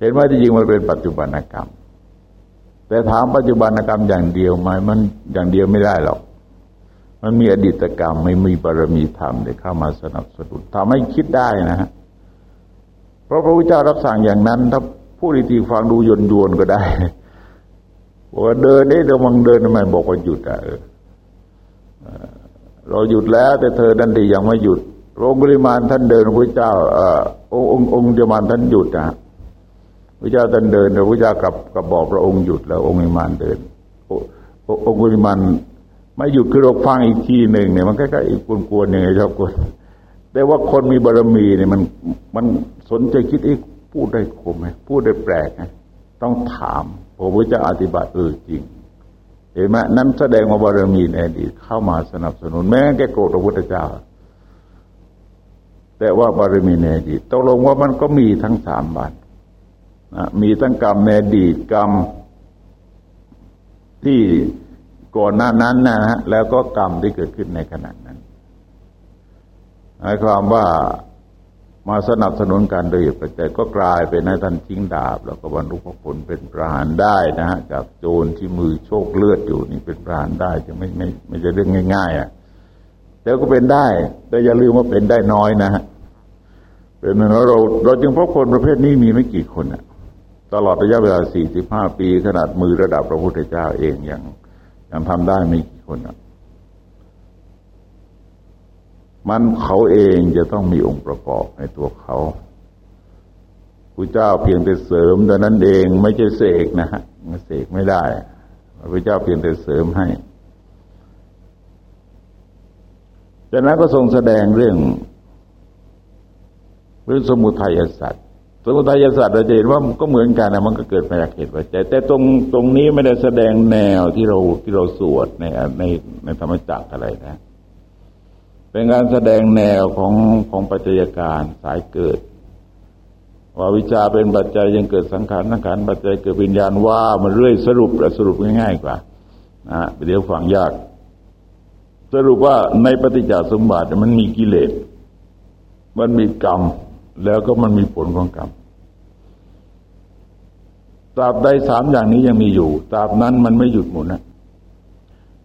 เห็นว่าจริงมันเป็นปัจจุบันกรรม แต่ถามปัจจุบันกรรมอย่างเดียวไหมมันอย่างเดียวไม่ได้หรอก มันมีอดีตกรรมไม่มีบารมีธรรมได้เข้ามาสนับสนุนทำให้คิดได้นะฮะเพราะพระพุทธเจ้ารับสั่งอย่างนั้น ถ้าผู้ดีทีฟังดูยนยวนก็ได้บอกว่าเดินนี่ระวังเดินทำไมบอกว่าหยุดอะเออ เราหยุดแล้วแต่เธอดันดียังไม่หยุดองค์ปริมาณท่านเดินพระเจ้าเอ่อองค์องค์ปริมาณท่านหยุดนะพระเจ้าท่านเดินพระเจ้ากับกับบอกพระองค์หยุดแล้ว องค์ปริมาณเดินองค์ปริมาณไม่หยุดคือเราฟังอีกทีหนึ่งเนี่ยมันใกล้ๆอีกกวนๆยังไงชอบกวนแต่ว่าคนมีบารมีเนี่ยมันมันสนใจคิดอีกพูดได้คมไหมพูดได้แปลกไหมต้องถามพระพุทธเจ้าอธิบายเออจริง เห็นไหมนั้นแสดงว่าบารมีในอดีตเข้ามาสนับสนุน แม้แกโกรธพระพุทธเจ้า แต่ว่าบารมีในอดีตตกลงว่ามันก็มีทั้งสามบันนะมีทั้งกรรมในอดีตกรรมที่ก่อนหน้านั้นนะฮะแล้วก็กรรมที่เกิดขึ้นในขณะนั้นหมายความว่า มาสนับสนุนการโดยปัจจัยก็กลายเป็นให้ท่านทิ้งดาบ แล้วก็บรรลุพระผลเป็นประหารได้นะฮะจากโจรที่มือโชคเลือดอยู่นี่เป็นประหารได้จะไม่ไม่ไม่จะเรื่องง่าย ๆ อะแต่ก็เป็นได้ แต่อย่าลืมว่าเป็นได้น้อยนะฮะเป็นเราเราเราจึงพบคนประเภทนี้มีไม่กี่คนอะ ตลอดระยะเวลาสี่สิบห้าปี ขนาดมือระดับพระพุทธเจ้าเองยังยังทำได้ไม่กี่คนอะ มันเขาเองจะต้องมีองค์ประกอบในตัวเขาพระเจ้าเพียงแต่เสริมแต่นั้นเองไม่ใช่เสกนะฮะเสกไม่ได้พระเจ้าเพียงแต่เสริมให้จากนั้นก็ทรงแสดงเรื่องเรื่องสมุทัยสัตว์สมุทัยสัตว์เราจะเห็นว่าก็เหมือนกันนะมันก็เกิดมาจากเหตุปัจจัยแต่ตรงตรงนี้ไม่ได้แสดงแนวที่เราที่เราสวดในในในธรรมจักรอะไรนะ เป็นการแสดงแนวของของปัจจัยการสายเกิด ว่าวิชาเป็นปัจจัยยังเกิดสังขารสังขารปัจจัยเกิดวิญญาณว่ามันเรื่อยสรุปสรุปง่ายๆกว่านะเดี๋ยวฟังยาก สรุปว่าในปฏิจจสมบัติมันมีกิเลส มันมีกรรม แล้วก็มันมีผลของกรรมตราบใดสามอย่างนี้ยังมีอยู่ตราบนั้นมันไม่หยุดหมุนนะ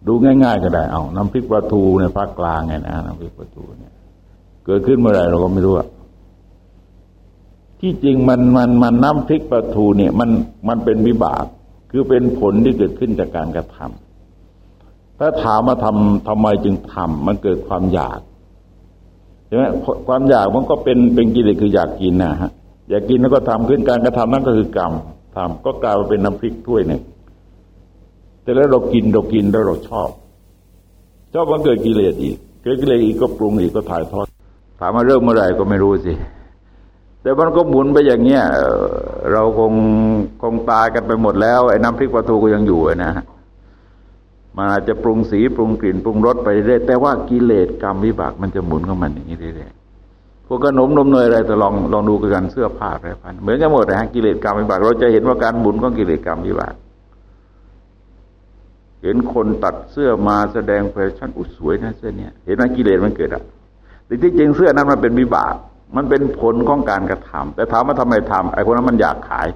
ดูง่าย ๆ ก็ได้ เอาน้ำพริกปลาทูในภาคกลางไงนะน้ำพริกปลาทูเนี่ย เกิดขึ้นเมื่อไรเราก็ไม่รู้อะที่จริงมันมันมันน้ำพริกปลาทูเนี่ย มันมันเป็นวิบาก คือเป็นผลที่เกิดขึ้นจากการกระทำถ้าถามมาทำทำไมจึงทำมันเกิดความอยากใช่ไหมความอยากมันก็เป็นเป็นกิเลสคืออยากกินนะฮะอยากกินแล้วก็ทำขึ้นการกระทำนั่นก็คือกรรมทำก็กลายมาเป็นน้ำพริกถ้วยหนึ่ง แต่แล้วเรากินเรากินแล้วเราชอบ ชอบมันเกิดกิเลสอีก เกิดกิเลสอีกก็ปรุงอีกก็ถ่ายทอด ถามมาเริ่มเมื่อไหร่ก็ไม่รู้สิ แต่มันก็หมุนไปอย่างเงี้ยเราคงคงตายกันไปหมดแล้วไอ้น้ำพริกปลาทูก็ยังอยู่นะฮะมันอาจจะปรุงสีปรุงกลิ่นปรุงรสไปเรื่อยแต่ว่ากิเลสกรรมวิบากมันจะหมุนของมันอย่างนี้เรื่อยๆพวกขนมนมเนยอะไรแต่ลองลองดูกันเสื้อผ้าอะไรพันเหมือนกันหมดนะฮะกิเลสกรรมวิบาก เราจะเห็นว่าการหมุนของกิเลสกรรมวิบาก เห็นคนตัดเสื้อมาแสดงแฟชั่นอุสวยนะเสื้อเนี่ยเห็นไหมกิเลสมันเกิดอะแต่ที่จริงเสื้อนั้นมันเป็นวิบาก มันเป็นผลของการกระทำแต่ถามว่าทำไมทำไอ้คนนั้นมันอยากขาย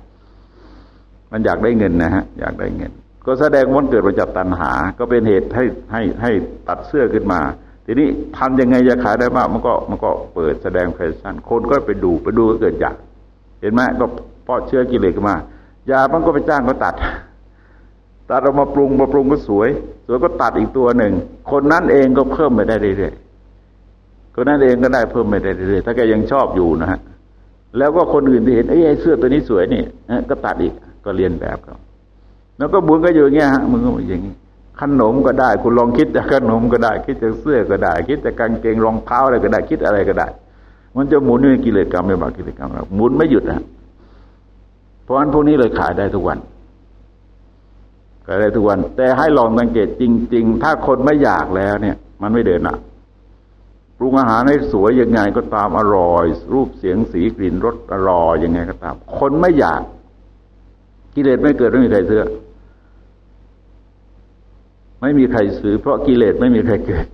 มันอยากได้เงินนะฮะ อยากได้เงิน ก็แสดงว่าเกิดมาจากตัณหา ก็เป็นเหตุให้ให้ให้ตัดเสื้อขึ้นมา ทีนี้ทำยังไงจะขายได้มากมันก็มันก็เปิดแสดงแฟชั่น คนก็ไปดูไปดูก็เกิดอยาก เห็นไหมก็เพราะเชื้อกิเลสมา ยามันก็ไปจ้างก็ตัด ตัดออกมาปรุงมาปรุงก็สวย สวยก็ตัดอีกตัวหนึ่ง คนนั้นเองก็เพิ่มไปได้เรื่อยๆคนนั้นเองก็ได้เพิ่มไปได้เรื่อยๆถ้าแกยังชอบอยู่นะฮะแล้วก็คนอื่นที่เห็นไอ้เสื้อตัวนี้สวยนี่ก็ตัดอีกก็เรียนแบบเขาแล้วก็บุญก็อยู่อย่างเงี้ยฮะมึงก็อย่างงี้ขนมก็ได้ คุณลองคิดจากขนมก็ได้ คิดจากเสื้อก็ได้ คิดจากกางเกงรองเท้าอะไรก็ได้ คิดอะไรก็ได้ มันจะหมุนในกิเลสกรรมไม่บากิเลสกรรมหมุนไม่หยุดนะเพราะฉะนั้นพวกนี้เลยขายได้ทุกวัน ก็ได้ทุกวัน แต่ให้ลองสังเกตจริง ๆ ถ้าคนไม่อยากแล้วเนี่ย มันไม่เดินอะปรุงอาหารให้สวยยังไงก็ตามอร่อย รูปเสียงสีกลิ่นรสอร่อยยังไงก็ตาม คนไม่อยาก กิเลสไม่เกิดไม่มีใครซื้อไม่มีใครซื้อ เพราะกิเลสไม่มีใครเกิด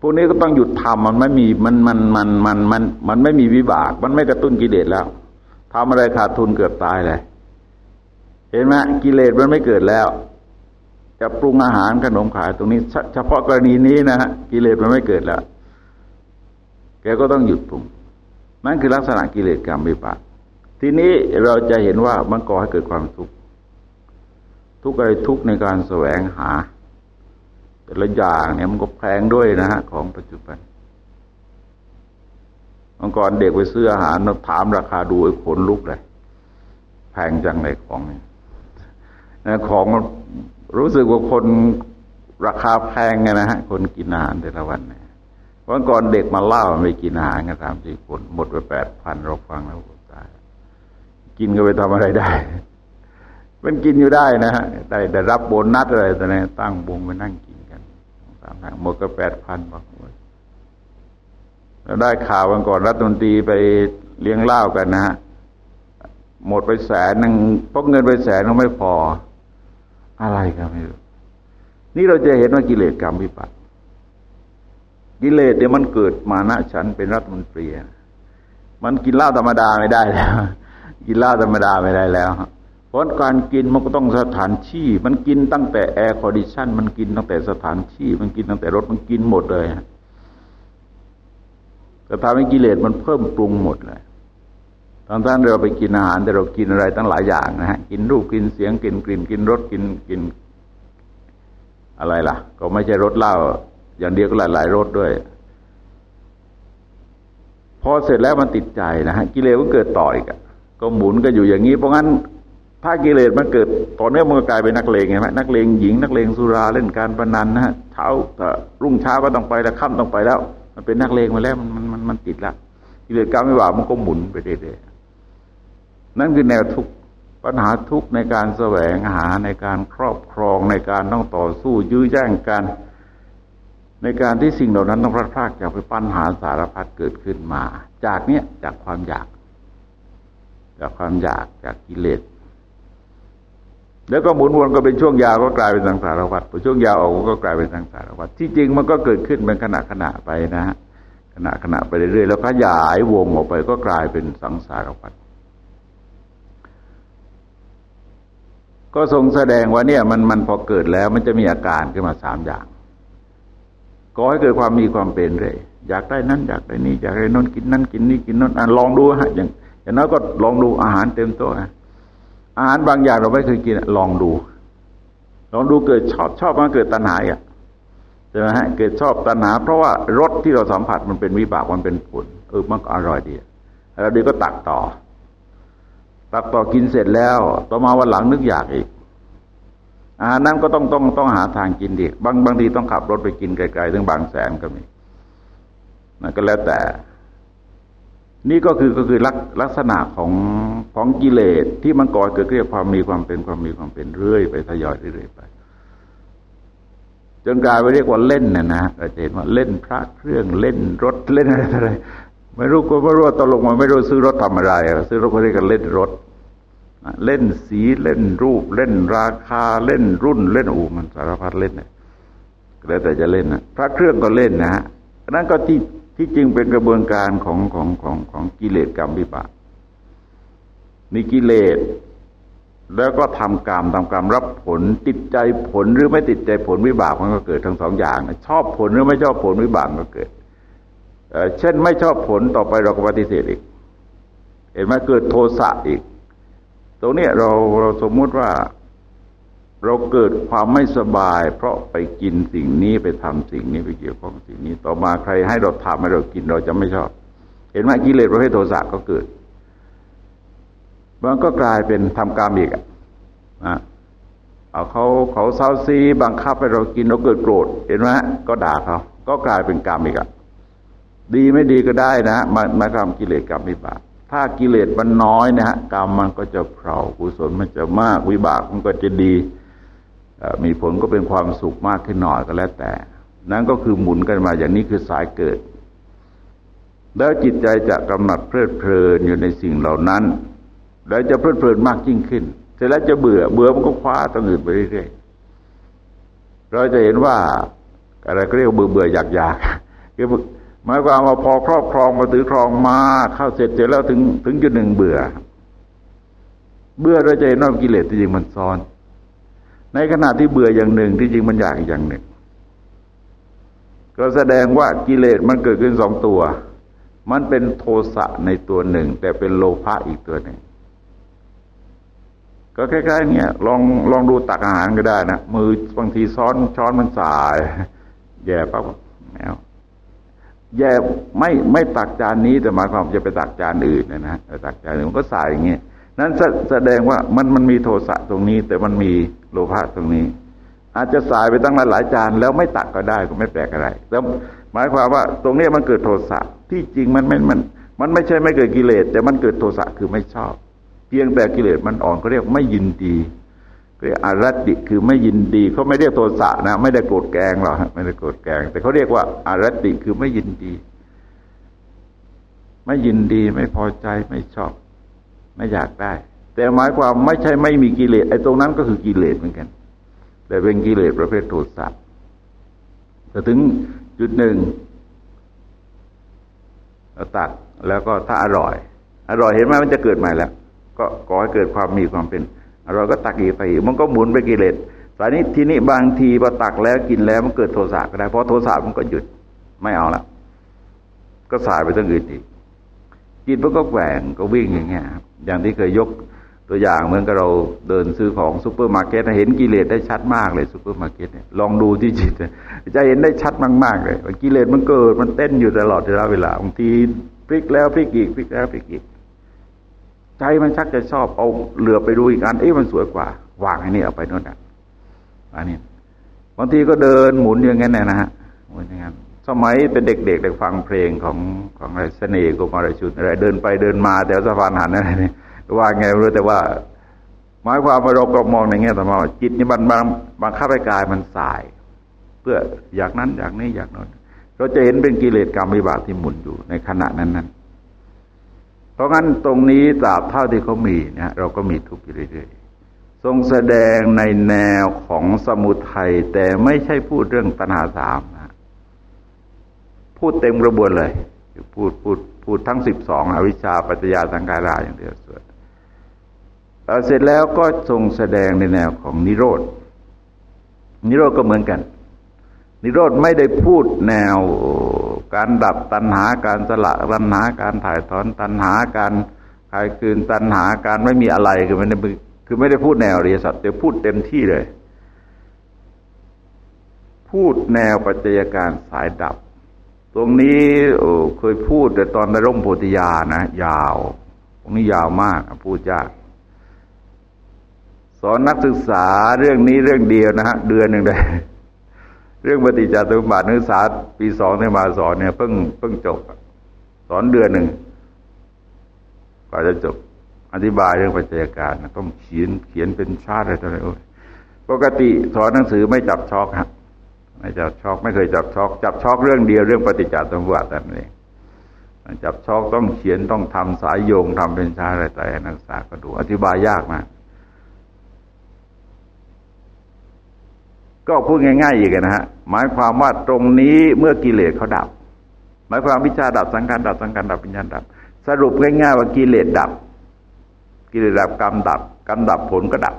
พวกนี้ก็ต้องหยุดทำมันไม่มีมันมันมันมันมันมันไม่มีวิบาก มันไม่กระตุ้นกิเลสแล้วทำอะไรขาดทุนเกือบตายเลย เห็นไหมกิเลสมันไม่เกิดแล้ว จะปรุงอาหารขนมขายตรงนี้ เฉพาะกรณีนี้นะฮะกิเลสมันไม่เกิดแล้ว แกก็ต้องหยุดปรุงนั่นคือลักษณะกิเลสกรรมวิบากทีนี้เราจะเห็นว่ามันก่อให้เกิดความทุกข์ทุกข์อะไรทุกข์ในการแสวงหา แต่ละอย่างเนี่ยมันก็แพงด้วยนะฮะของปัจจุบันเมื่อก่อนเด็กไปซื้ออาหารเราถามราคาดูไอ้ขนลุกเลยแพงจังเลยของนี่ ของรู้สึกว่าคนราคาแพงไงนะฮะคนกินอาหารแต่ละวันเนี่ยวันก่อนเด็กมาเล่าไม่กินอาหารกันสามสี่คนหมดไปแปดพันเราฟังแล้วตายกินก็ไปทำอะไรได้ มันกินอยู่ได้นะฮะแต่แต่รับโบนัสอะไรแต่เนี่ยตั้งวงไปนั่งกินกันสามทางหมดก็แปดพันบอกเราได้ข่าววันก่อนรัฐมนตรีไปเลี้ยงเหล้ากันนะฮะหมดไปแสนหนึ่งพกเงินไปแสนก็ไม่พอ อะไรกันไม่รู้นี่เราจะเห็นว่ากิเลสกรรมวิบากกิเลสเนี่ยมันเกิดมานะฉันเป็นรัฐมนตรีมันกินเหล้าธรรมดาไม่ได้แล้ว กินเหล้าธรรมดาไม่ได้แล้วเพราะการกินมันก็ต้องสถานที่มันกินตั้งแต่ air condition มันกินตั้งแต่สถานที่มันกินตั้งแต่รถมันกินหมดเลยจะทำให้กิเลสมันเพิ่มปรุงหมดเลย ตอนนั้นเราไปกินอาหารแต่เรากินอะไรตั้งหลายอย่างนะฮะกินรูปกินเสียงกินกลิ่นกินรสกินกิน อะไรล่ะ ก็ไม่ใช่รสเหล้าอย่างเดียวก็หลายหลายรสด้วย พอเสร็จแล้วมันติดใจนะฮะกิเลสก็เกิดต่ออีกก็หมุนก็อยู่อย่างนี้เพราะงั้นถ้ากิเลสมันเกิดต่อเนื่องมันก็กลายเป็นนักเลงไงไหมนักเลงหญิงนักเลงสุราเล่นการพนันนะฮะเช้ารุ่งเช้าก็ต้องไปแล้วค่ำต้องไปแล้ว มันเป็นนักเลงมาแล้วมันมันมันติดละกิเลสกรรมไม่ว่ามันก็หมุนไปเรื่อยๆ นั่นคือแนวทุกปัญหาทุกในการแสวงหาในการครอบครองในการต้องต่อสู้ยื้อแย่งกัน ในการที่สิ่งเหล่านั้นต้องพลาดพลาดจากไปปัญหาสารพัดเกิดขึ้นมา จากเนี้ยจากความอยาก จากความอยากจากกิเลสแล้วก็หมุนวนก็เป็นช่วงยาวก็กลายเป็นสังสารวัฏพอช่วงยาวออกก็กลายเป็นสังสารวัฏที่จริงมันก็เกิดขึ้นเป็นขณะขณะไปนะฮะขณะขณะไปเรื่อยๆแล้วขยายวงออกไปก็กลายเป็นสังสารวัฏ ก็ทรงแสดงว่าเนี่ยมันมันพอเกิดแล้วมันจะมีอาการขึ้นมาสามอย่างก็ให้เกิดความมีความเป็นเลย อยากได้นั้นอยากได้นี่อยากได้นนกินนั่นกินนี่กินนั่นอะลองดูฮะอย่างอย่างน้อยก็ลองดูอาหารเต็มโต๊ะอาหารบางอย่างเราไม่เคยกินลองดู ลองดูเกิดชอบชอบมันเกิดตัณหาอะใช่ไหมฮะเกิดชอบตัณหา เพราะว่ารสที่เราสัมผัสมันเป็นวิบากมันเป็นผลเออมันก็อร่อยดีแล้วดีก็ตักต่อ ตักต่อกินเสร็จแล้ว ต่อมาวันหลังนึกอยากอีกอาหารนั้นก็ต้องต้องต้องหาทางกินดีบางบางทีต้องขับรถไปกินไกลๆถึงบางแสนก็มีนั่นก็แล้วแต่ นี่ก็คือก็คือลักลักษณะของของกิเลสที่มันก่อเกิดเรียกความมีความเป็นความมีความเป็นเรื่อยไปทยอยเรื่อยไป จนกลายไปเรียกว่าเล่นนะนะเราจะเห็นว่าเล่นพระเครื่องเล่นรถเล่นอะไรอะไรไม่รู้ก็ไม่รู้ตกลงมาไม่รู้ซื้อรถทำอะไร ซื้อรถก็เรียกกันเล่นรถ เล่นสีเล่นรูป เล่นราคาเล่นรุ่นเล่นอูมันสารพัดเล่นเนี่ยแล้วแต่จะเล่นนะพระเครื่องก็เล่นนะฮะนั่นก็ที่ที่จริงเป็นกระบวนการของของของของกิเลสกรรมวิบากมีกิเลสแล้วก็ทำกรรมทำกรรมรับผลติดใจผลหรือไม่ติดใจผลวิบากมันก็เกิดทั้งสองอย่าง ชอบผลหรือไม่ชอบผลวิบากก็เกิดเช่นไม่ชอบผลต่อไปเราก็ปฏิเสธอีก เห็นไหมเกิดโทสะอีก รงนี้เราเราสมมุติว่า เราเกิดความไม่สบาย เพราะไปกินสิ่งนี้ไปทำสิ่งนี้ไปเกี่ยวข้องสิ่งนี้ ต่อมาใครให้เราทำให้เรากินเราจะไม่ชอบ เห็นไหมกิเลสประเภทโทสะก็เกิดมันก็กลายเป็นทำกรรมอีกอะเอาเขาเขาเศร้าซีบังคับให้เรากินเราเกิดโกรธเห็นไหมก็ด่าเขาก็กลายเป็นกรรมอีกอะดีไม่ดีก็ได้นะมันมาทำกิเลสกรรมวิบาก ถ้ากิเลสมันน้อยนะฮะกรรมมันก็จะเผากุศลมันจะมากวิบากมันก็จะดีมีผลก็เป็นความสุขมากขึ้นหน่อยก็แล้วแต่ นั่นก็คือหมุนกันมาอย่างนี้คือสายเกิด แล้วจิตใจจะกำหนัดเพลิดเพลินอยู่ในสิ่งเหล่านั้น แล้วจะเพลิดเพลินมากยิ่งขึ้น เสร็จแล้วจะเบื่อเบื่อมันก็คว้าตั้งอื่นไปเรื่อยๆเราจะเห็นว่าอะไรก็เรียกเบื่อเบื่ออยากอยากคือ หมายความว่าพอครอบครองมาถือครองมาเข้าเสร็จเสร็จแล้วถึงถึงจุดหนึ่งเบื่อ เบื่อเราจะเห็นว่ากิเลสที่จริงมันซ้อน ในขณะที่เบื่ออย่างหนึ่งที่จริงมันอยากอีกอย่างหนึ่ง ก็แสดงว่ากิเลสมันเกิดขึ้นสองตัว มันเป็นโทสะในตัวหนึ่ง แต่เป็นโลภะอีกตัวหนึ่งก็คล้ๆเนี่ยลองลองดูตักอาหารก็ได้นะมือบางทีซ้อนช้อนมันสาย แย่ปั๊บแมว แย่ไม่ไม่ตักจานนี้แต่หมายความจะไปตักจานอื่นนะนะตักจานอื่นมันก็สายอย่างเงี้ยนั้นแสดงว่ามันมันมีโทสะตรงนี้ แต่มันมีโลภะตรงนี้ อาจจะสายไปตั้งหลายจานแล้วไม่ตักก็ได้ก็ไม่แปลกอะไรแล้วหมายความว่าตรงนี้มันเกิดโทสะที่จริงมันไม่มัน มันไม่ใช่ไม่เกิดกิเลสแต่มันเกิดโทสะคือไม่ชอบ เพียงแต่กิเลสมันอ่อนเขาเรียกไม่ยินดี เรียกอารัติคือไม่ยินดีเขาไม่เรียกโทสะนะไม่ได้โกรธแกงหรอกไม่ได้โกรธแกง แต่เขาเรียกว่าอารัติคือไม่ยินดี ไม่ยินดีไม่พอใจไม่ชอบ ไม่อยากได้ แต่หมายความไม่ใช่ไม่มีกิเลสไอ้ตรงนั้นก็คือกิเลสเหมือนกัน แต่เป็นกิเลสประเภทโทสะแต่ถึงจุดหนึ่งเราตักแล้วก็ถ้าอร่อย อร่อยเห็นไหมมันจะเกิดใหม่แล้ว ก็ก่อให้เกิดความมีความเป็น อร่อยก็ตักอีกไปอีกมันก็หมุนไปกิเลสตอนนี้ทีนี้บางทีพอตักแล้วกินแล้วมันเกิดโทสะก็ได้เพราะโทสะมันก็หยุดไม่เอาละก็ส่ายไปทางอื่นอีกจิตมันก็แกว่งก็วิ่งอย่างเงี้ยอย่างที่เคยยกตัวอย่างเหมือนกับเราเดินซื้อของซูเปอร์มาร์เก็ตเห็นกิเลสได้ชัดมากเลยซูเปอร์มาร์เก็ตเนี่ยลองดูที่จิตจะเห็นได้ชัดมากๆเลยกิเลสมันเกิดมันเต้นอยู่ตลอดเวลาบางทีพลิกแล้วพลิกอีกพลิกแล้วพลิกอีก ใจมันชักจะชอบเอ้าเหลือบไปดูอีกอันเอ๊ะมันสวยกว่าวางไอ้นี่เอาไปโน่นอะอันนี้บางทีก็เดินหมุนอย่างนั้นนะฮะหมุนอย่างนั้นสมัยเป็นเด็กๆเด็กฟังเพลงของของอะไรเสน่ห์กุมารชุดอะไรเดินไปเดินมาแถวสะพานหันอะไรนี่ว่าไงรู้แต่ว่าหมายความว่าเราก็มองในแง่ต่อมาจิตนี่มันบางบางข้าไปกายมันสาย เพื่ออยากนั้นอยากนี้อยากโน้นเราจะเห็นเป็นกิเลสกรรมวิบากที่หมุนอยู่ในขณะนั้นนั้น เพราะงั้นตรงนี้ตราบเท่าที่เขามีเนี่ยเราก็มีทุกข์อยู่เรื่อยๆทรงแสดงในแนวของสมุทัยแต่ไม่ใช่พูดเรื่องตัณหาสามนะพูดเต็มกระบวนเลยพูดพูดพูดทั้งสิบสองอวิชชาปัจจยาสังการาอย่างเดียวส่วนเสร็จแล้วก็ทรงแสดงในแนวของนิโรธนิโรธก็เหมือนกัน นิโรธไม่ได้พูดแนว การดับตัณหาการสละตัณหาการถ่ายถอนตัณหาการคลายคืนตัณหาการไม่มีอะไรคือไม่ได้คือไม่ได้พูดแนวอริยสัจแต่พูดเต็มที่เลย พูดแนวปัจจัยการสายดับ ตรงนี้เคยพูดแต่ตอนในร่มโพธิญาณนะ ยาว ตรงนี้ยาวมากพูดยากสอนนักศึกษาเรื่องนี้เรื่องเดียวนะฮะเดือนหนึ่งเลย เรื่องปฏิจจสมุปบาทนักศึกษาปีสองที่มาสอนเนี่ยเพิ่งเพิ่งจบ สอนเดือนหนึ่งกว่าจะจบ อธิบายเรื่องปัจจัยการต้องเขียนเขียนเป็นชาติอะไรต่ออะไรปกติสอนหนังสือไม่จับช็อกฮะไม่จับช็อกไม่เคยจับช็อกจับช็อกเรื่องเดียวเรื่องปฏิจจสมุปบาทแต่นั่นเองจับช็อกต้องเขียนต้องทำสายโยงทำเป็นชาติอะไรแต่นักศึกษาก็ดู อธิบายยากมาก ก็พูดง่ายๆอีกนะฮะหมายความว่าตรงนี้เมื่อกิเลสเขาดับ หมายความวิชาดับสังการดับสังการดับปัญญาดับ สรุปง่ายๆว่ากิเลสดับ กิเลสดับกรรมดับกรรมดับผลก็ดับ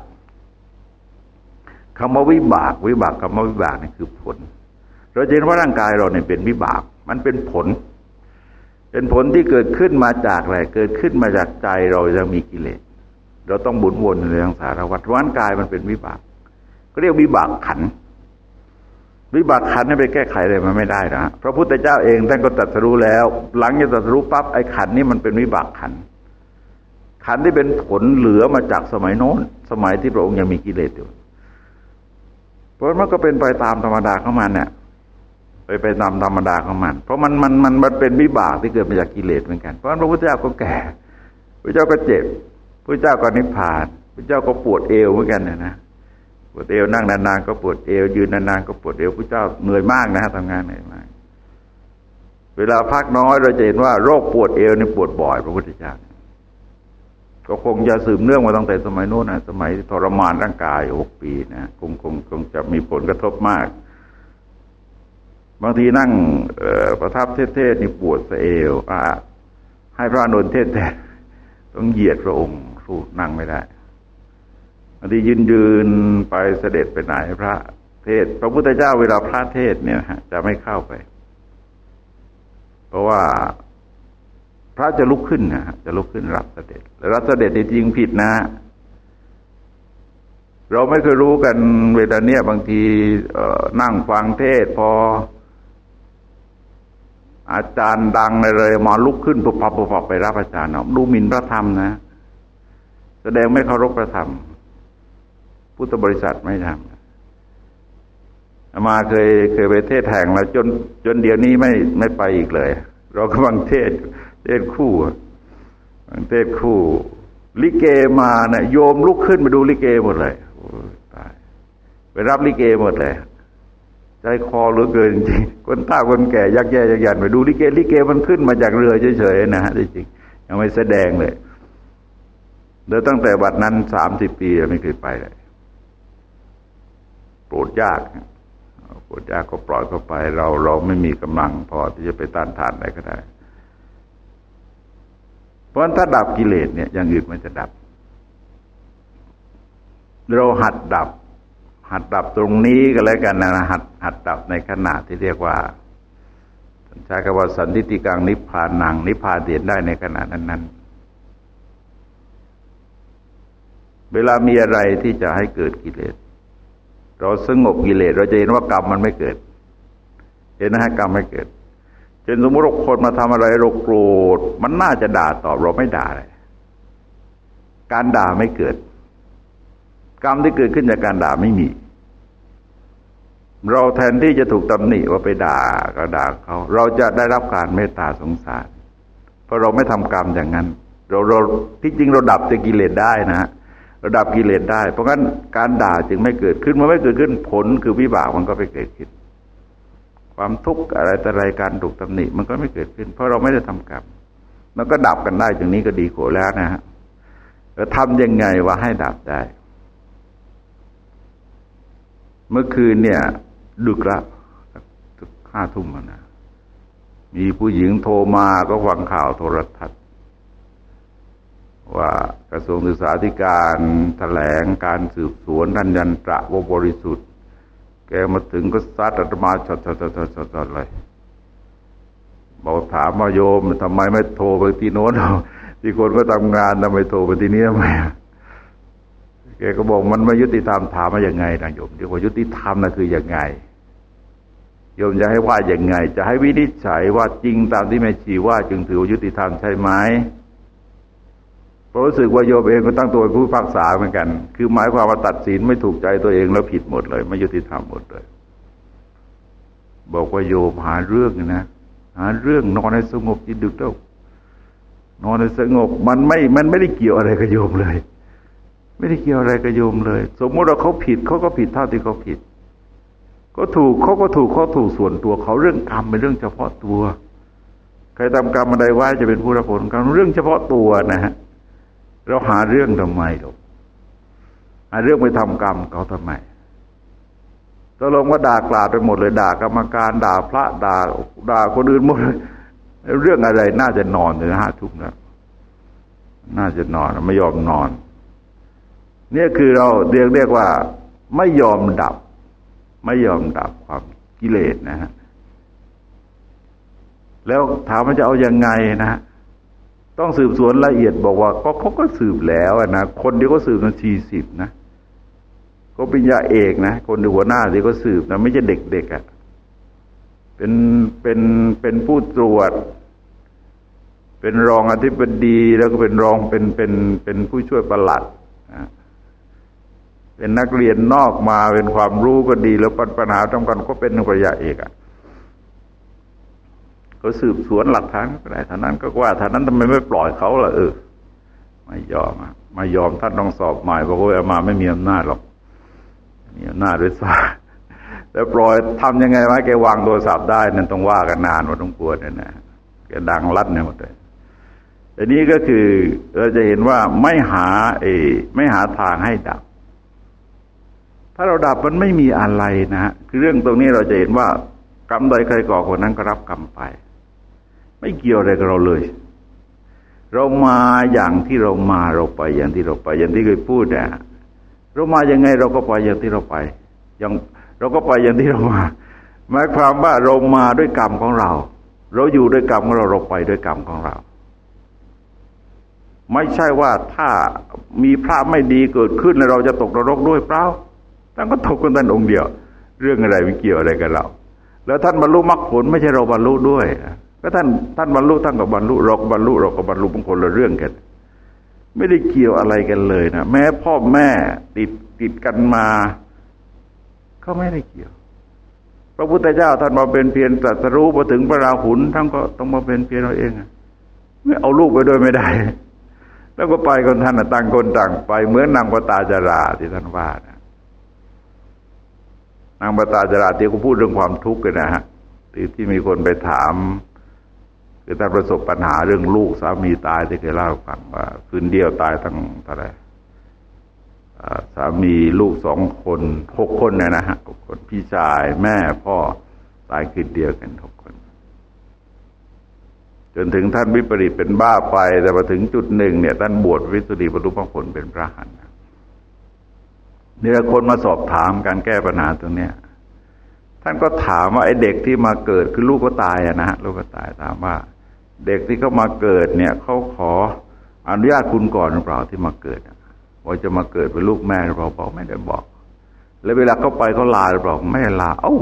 คำว่าวิบาก วิบากคำว่าวิบากนี่คือผล เราเห็นว่าร่างกายเราเนี่ยเป็นวิบาก มันเป็นผล เป็นผลที่เกิดขึ้นมาจากอะไรเกิดขึ้นมาจากใจเราจะมีกิเลสเราต้องบุญวนในทางสารวัตรร่างกายมันเป็นวิบาก เรียกวิบากขัน วิบากขันนี่ไปแก้ไขอะไรมันไม่ได้นะพระพุทธเจ้าเองท่านก็ตรัสรู้แล้ว หลังจากตรัสรู้ปั๊บไอ้ขันนี่มันเป็นวิบากขัน ขันที่เป็นผลเหลือมาจากสมัยโน้น สมัยที่พระองค์ยังมีกิเลสอยู่ เพราะมันก็เป็นไปตามธรรมดาของมันเนี่ยไปไปตามธรรมดาของมัน เพราะมันมันมันมันเป็นวิบากที่เกิดมาจากกิเลสเหมือนกัน เพราะพระพุทธเจ้าก็แก่ พระเจ้าก็เจ็บ พระเจ้าก็นิพพาน พระเจ้าก็ปวดเอวเหมือนกันเนะนะ วดเอวนั่งนานๆก็ปวดเอวยืนนานๆก็ปวดเอวพระเจ้าเหนื่อยมากนะฮะทำงานเหนื่อยมาก เวลาพักน้อยเราจะเห็นว่าโรคปวดเอวนี่ปวดบ่อย พระพุทธเจ้าก็คงจะสืบเนื่องมาตั้งแต่สมัยโน้นนะสมัยทรมานร่างกายหกปีนะคงคงคงจะมีผลกระทบมาก บางทีนั่งประทับเทศๆนี่ปวดเอวอะให้พระนนเทศแต่ต้องเหยียดพระองค์สู้นั่งไม่ได้ นที่ยืนยืนไปเสด็จไปไหนพระเทศ พระพุทธเจ้าเวลาพระเทศเนี่ยฮะจะไม่เข้าไป เพราะว่าพระจะลุกขึ้นนะจะลุกขึ้นรับเสด็จ แล้วรับเสด็จจริงผิดนะ เราไม่เคยรู้กันเวลาเนี้ยบางทีนั่งฟังเทศพอ อาจารย์ดังเลยมาลุกขึ้นปุบปับปุบปับไปรับอาจารย์เนาะดูหมิ่นพระธรรมนะ แสดงไม่เคารพพระธรรม พุทธบริษัทไม่ทำมาเคยเคยไปเทศแห่งแล้วจนจนเดี๋ยวนี้ไม่ไม่ไปอีกเลย เรากำลังเทศเทศคู่เทศคู่ ลิเกมาเนะ่ยโยมลุกขึ้นมาดูลิเกหมดเลยตายไปรับลิเกหมดเลยใจคอเหลือเกินจริงคนต้าคนแก่ยักแย่ยักยันไปดูลิเกลิเกมันขึ้นมาจากเรือเฉยๆนะฮะจริงยังไม่แสดงเลยเดี๋ยวตั้งแต่บัดนั้นสามสิบปีไม่เคยไปเลย รดยากโปรดยากก็ปล่อยเข้าไป เราเราไม่มีกำลังพอที่จะไปต้านทานได้ก็ได้ เพราะถ้าดับกิเลสเนี่ยอย่างอื่นมันจะดับ เราหัดดับ หัดดับตรงนี้ก็แล้วกันนะหัดหัดดับในขณะที่เรียกว่าใช้คำว่าสันติติกังนิพพานังนิพพานเดียนได้ในขณะนั้นๆเวลามีอะไรที่จะให้เกิดกิเลส เราสงบกิเลสเราจะเห็นว่ากรรมมันไม่เกิด เห็นนะฮะกรรมไม่เกิดเช่นสมมติว่าคนมาทำอะไรเราโกรธมันน่าจะด่าตอบเราไม่ด่าเลยการด่าไม่เกิด กรรมที่เกิดขึ้นจากการด่าไม่มี เราแทนที่จะถูกตำหนิว่าไปด่าก็ด่าเขา เราจะได้รับการเมตตาสงสาร เพราะเราไม่ทำกรรมอย่างนั้น เราเราที่จริงเราดับจะกิเลสได้นะ ฮะดับกิเลสได้ เพราะงั้นการด่าจึงไม่เกิดขึ้นมื่อไม่เกิดขึ้นผลคือวิบากมันก็ไปเกิดขึ้น ความทุกข์อะไรแต่อะไรการถูกตำหนิมันก็ไม่เกิดขึ้น เพราะเราไม่ได้ทำกรรมมันก็ดับกันได้อย่างนี้ก็ดีกว่าแล้วนะฮะแล้วทำยังไงว่าให้ดับได้ เมื่อคืนเนี่ย ดึกละห้าทุ่มนะมีผู้หญิงโทรมาก็ฟังข่าวโทรทัศน์ ว่ากระทรวงศึกษาธิการแถลงการสืบสวนนันยันตระวบริสุทธิ์ แกมาถึงก็ซัดอาตมาชดชดชดชดชดเลยบอกถามว่าโยมทำไมไม่โทรไปที่โน้นที่คนก็ทำงานทำไมโทรไปที่นี้ทำไมแกก็บอกมันไม่ยุติธรรมถามมาอย่างไงนะโยมเดี๋ยวว่ายุติธรรมนะคืออย่างไงโยมจะให้ว่าอย่างไง จะให้วินิจฉัยว่าจริงตามที่แม่ชีว่า จึงถือว่ายุติธรรมใช่ไหม พราะรู้สึกว่าโยมเองก็ตั้งตัวเป็นผู้พักษาเหมือนกัน คือหมายความว่าตัดสินไม่ถูกใจตัวเองแล้วผิดหมดเลย ไม่ยุติธรรมหมดเลย บอกว่าโยมหาเรื่องนะหาเรื่องนอนในสงบจิตดึกแล้วนอนในสงบมันไม่ มันไม่ได้เกี่ยวอะไรกับโยมเลย ไม่ได้เกี่ยวอะไรกับโยมเลย สมมติว่าเขาผิดเขาก็ผิดเท่าที่เขาผิด ก็ถูกเขาก็ถูกเขาถูกส่วนตัวเขาเรื่องกรรมเป็นเรื่องเฉพาะตัว ใครทำกรรมอะไรไว้จะเป็นผู้รับผลกรรมเรื่องเฉพาะตัวนะฮะ เราหาเรื่องทำไมหรอกหาเรื่องไปทำกรรมเขาทำไมตกลงว่าด่ากลาวไปหมดเลยด่ากรรมการด่าพระด่าด่าคนอื่นหมดเลยเรื่องอะไรน่าจะนอนถึงห้าทุ่มแล้วน่าจะนอนไม่ยอมนอน เนี่ยคือเราเรียกเรียกว่า ไม่ยอมดับ ไม่ยอมดับความกิเลสนะฮะแล้วถามว่าจะเอาอยัางไงนะฮะ ต้องสืบสวนละเอียดบอกว่าก็เขาก็สืบแล้วนะคนเดียวก็สืบนาทีสิบนะก็เป็นยาเอกนะคนดีหัวหน้าที่ก็สืบนะไม่ใช่เด็กๆอะ่ะเป็นเป็นเป็นผู้ตรวจ เป็นรองอธิบดีแล้วก็เป็นรองเป็นเป็นเป็นผู้ช่วยประหลัดเป็นนักเรียนนอกมาเป็นความรู้ก็ดี แล้วปัญหาต้องกันก็เป็นปริญญาเอกอะ ก็สืบสวนหลักฐานก็ได้ท่านั้นก็ว่าท่านั้นทำไมไม่ปล่อยเขาล่ะเออไม่ยอมอะไม่ยอมท่านต้องสอบใหม่บอกว่ามาไม่มีอำนาจหรอกมีอำนาจด้วยซ้าแต่ปล่อยทำยังไงวะแกวางโทรศัพท์ได้นั่นต้องว่ากันนานว่าต้องกลัวเนี่ยนะแกดังรัดเนี่ยหมดเลยอันนี้ก็คือเราจะเห็นว่าไม่หาเอไม่หาทางให้ดับ ถ้าเราดับมันไม่มีอะไรนะฮะคือเรื่องตรงนี้เราจะเห็นว่ากรรมใดใครก่อคนนั้นก็รับกรรมไป ไม่เกี่ยวอะไรกับเราเลย เรามาอย่างที่เรามาเราไปอย่างที่เราไป อย่างที่เคยพูดเนี่ยเรามาอย่างไงเราก็ไปอย่างที่เราไป อย่างเราก็ไปอย่างที่เรามาหมายความว่าเรามาด้วยกรรมของเรา เราอยู่ด้วยกรรมของเราเราไปด้วยกรรมของเรา ไม่ใช่ว่าถ้ามีพระไม่ดีเกิดขึ้นแล้วเราจะตกนรกด้วยเปล่าท่านก็ตกคนท่านองค์เดียว เรื่องอะไรไม่เกี่ยวอะไรกับเรา แล้วท่านบรรลุมรรคผลไม่ใช่เราบรรลุด้วย ก็ท่านท่านบรรลุท่านกับบรรลุเราก็บรรลุเราก็บรรลุบางคนละเรื่องกัน ไม่ได้เกี่ยวอะไรกันเลยนะแม้พ่อแม่ติดติดกันมาก็ไม่ได้เกี่ยว พระพุทธเจ้าท่านมาเป็นเพียรตรัสรู้พอถึงพระราหุลท่านก็ต้องมาเป็นเพียรเราเองไม่เอาลูกไปด้วยไม่ได้ แล้วก็ไปคนท่านต่างคนต่างไปเหมือนนางปตาจาราที่ท่านว่านะนางปตาจาราที่เขาพูดเรื่องความทุกข์กันนะฮะที่ที่มีคนไปถาม คือท่านประสบปัญหาเรื่องลูกสามีตายที่เคยเล่าฟังว่า คืนเดียวตายทั้งเท่าไหร่สามีลูกสองคนหกคนเนี่ยนะฮะหกคนพี่ชายแม่พ่อตายคืนเดียวกันหกคน จนถึงท่านวิปริตเป็นบ้าไป แต่พอถึงจุดหนึ่งเนี่ยท่านบวชวิสุทธิบรรลุพระผลเป็นพระหันเนี่ยคนมาสอบถามการแก้ปัญหาตรงเนี้ย ท่านก็ถามว่าไอ้เด็กที่มาเกิดคือลูกก็ตายอะนะลูกก็ตายถามว่า เด็กที่เขามาเกิดเนี่ยเขาขออนุญาตคุณก่อนหรือเปล่าที่มาเกิดว่าจะมาเกิดเป็นลูกแม่หรือเปล่าบอกไม่ได้บอก แล้วเวลาเขาไปเขาลาหรือเปล่าไม่ลา เอ้า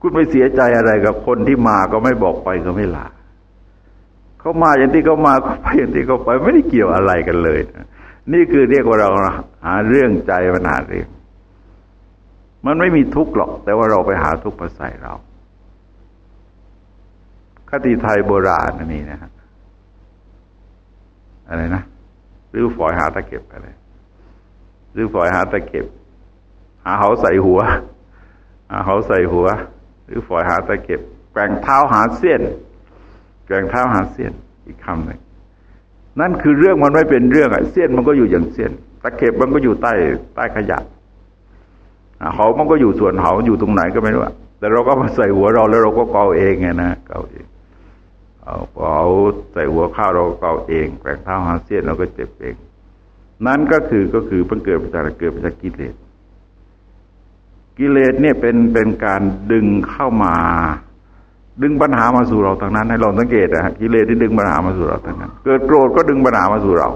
คุณไปเสียใจอะไรกับคนที่มาก็ไม่บอกไปก็ไม่ลาเขามาอย่างที่เขามาเขาไปอย่างที่เขาไปไม่ได้เกี่ยวอะไรกันเลย นี่คือเรียกว่าเราหาเรื่องใจปัญหาเรื่องมันไม่มีทุกข์หรอก แต่ว่าเราไปหาทุกข์มาใส่เรา คติไทยโบราณนี่นะฮะอะไรนะหรือฝอยหาตะเก็บอะไรหรือฝอยหาตะเก็บ หาเขาใส่หัว หาเขาใส่หัวหรือฝอยหาตะเก็บแกว่งเท้าหาเส้นแกว่งเท้าหาเส้นอีกคำหนึ่งนั่นคือเรื่องมันไม่เป็นเรื่องอะเส้นมันก็อยู่อย่างเส้นตะเก็บมันก็อยู่ใต้ใต้ขยะเขามันก็อยู่ส่วนเขาอยู่ตรงไหนก็ไม่รู้แต่เราก็มาใส่หัวเราแล้วเราก็เกาเองไงนะเกาเอง เอาเอาใส่หัวข้าวเราเกาเองแกว่งเท้าหาเสี้ยนเราก็เจ็บเอง นั่นก็คือก็คือเพิ่งเกิดมาจากเกิดมาจากกิเลส กิเลสเนี่ยเป็นเป็นการดึงเข้ามา ดึงปัญหามาสู่เราทางนั้น ให้เราสังเกตนะฮะกิเลสที่ดึงปัญหามาสู่เราทางนั้น เกิดโกรธก็ดึงปัญหามาสู่เรา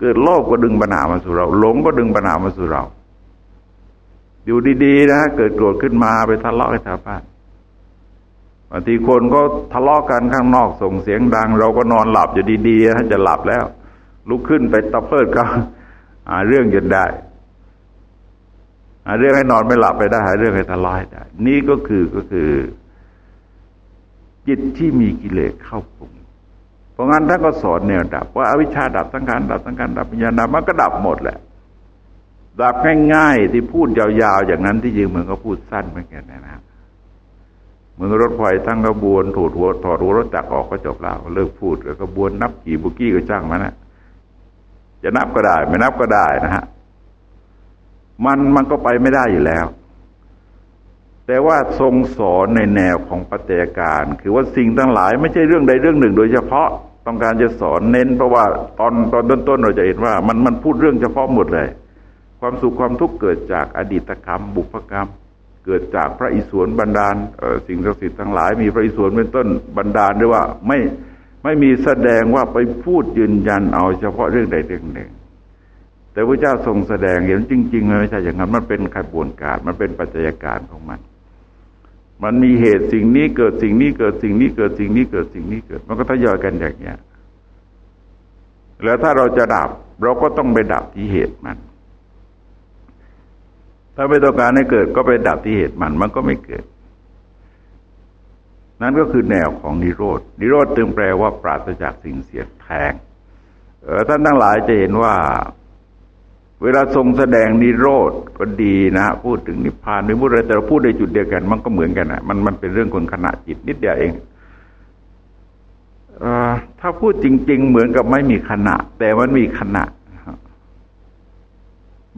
เกิดโลภก็ดึงปัญหามาสู่เรา หลงก็ดึงปัญหามาสู่เรา อยู่ดีๆนะเกิดโกรธขึ้นมาไปทะเลาะกับชาวบ้าน บางทีคนก็ทะเลาะกันข้างนอกส่งเสียงดัง เราก็นอนหลับอยู่ดีๆจะหลับแล้ว ลุกขึ้นไปตะเพิดก็หาเรื่องจนได้หาเรื่องให้นอนไม่หลับไปได้หาเรื่องให้ทะเลาะได้ นี่ก็คือก็คือ จิตที่มีกิเลสเข้าปรุงเพราะงั้นท่านก็สอนแนวดับ ว่าอวิชชาดับสังขารดับสังขารดับปัญญาดับมันก็ดับหมดแหละดับง่าย ๆ ที่พูดยาวๆอย่างนั้นที่จริงมันก็พูดสั้นเหมือนกันนะเห มือนรถไฟทั้งกระบวนถูดหัวถอดหัวรถจักรออกก็จบแล้วเลิกพูดแล้วกระบวนนับกี่บุกี้ก็จ้างมันนะจะนับก็ได้ ไม่นับก็ได้นะฮะมันมันก็ไปไม่ได้อยู่แล้ว แต่ว่าทรงสอนในแนวของปัจจัยการ คือว่าสิ่งทั้งหลาย ไม่ใช่เรื่องใดเรื่องหนึ่ง โดยเฉพาะต้องการจะสอนเน้น เพราะว่าตอนตอนต้นๆเราจะเห็นว่า มันมันพูดเรื่องเฉพาะหมดเลย ความสุขความทุกข์เกิดจากอดีตกรรม บุพกรรม เกิดจากพระอิศวรบันดาลสิ่งศักดิ์สิทธิ์ทั้งหลาย มีพระอิศวรเป็นต้นบันดาลด้วยว่าไม่ไม่มีแสดงว่าไปพูดยืนยันเอาเฉพาะเรื่องใดเรื่องหนึ่ง แต่พระเจ้าทรงแสดงเห็นจริงๆมันไม่ใช่อย่างนั้นมันเป็นขบวนการมันเป็นปัจจัยการของมัน มันมีเหตุสิ่งนี้เกิดสิ่งนี้เกิดสิ่งนี้เกิดสิ่งนี้เกิดสิ่งนี้เกิด มันก็ทยอยกันอย่างเนี้ยแล้วถ้าเราจะดับเราก็ต้องไปดับที่เหตุมัน ถ้าไม่ต้องการให้เกิดก็ไปดับที่เหตุมันมันก็ไม่เกิด นั่นก็คือแนวของนิโรธนิโรธตึงแปลว่าปราศจากสิ่งเสียดแทงท่านทั้งหลายจะเห็นว่า เวลาทรงแสดงนิโรธก็ดีนะพูดถึงนิพพานหรือพูดอะไรแต่เราพูดในจุดเดียวกัน มันก็เหมือนกันนะมันมันเป็นเรื่องคนขณะจิตนิดเดียวเองอถ้าพูดจริง ๆ เหมือนกับไม่มีขณะ แต่มันมีขณะ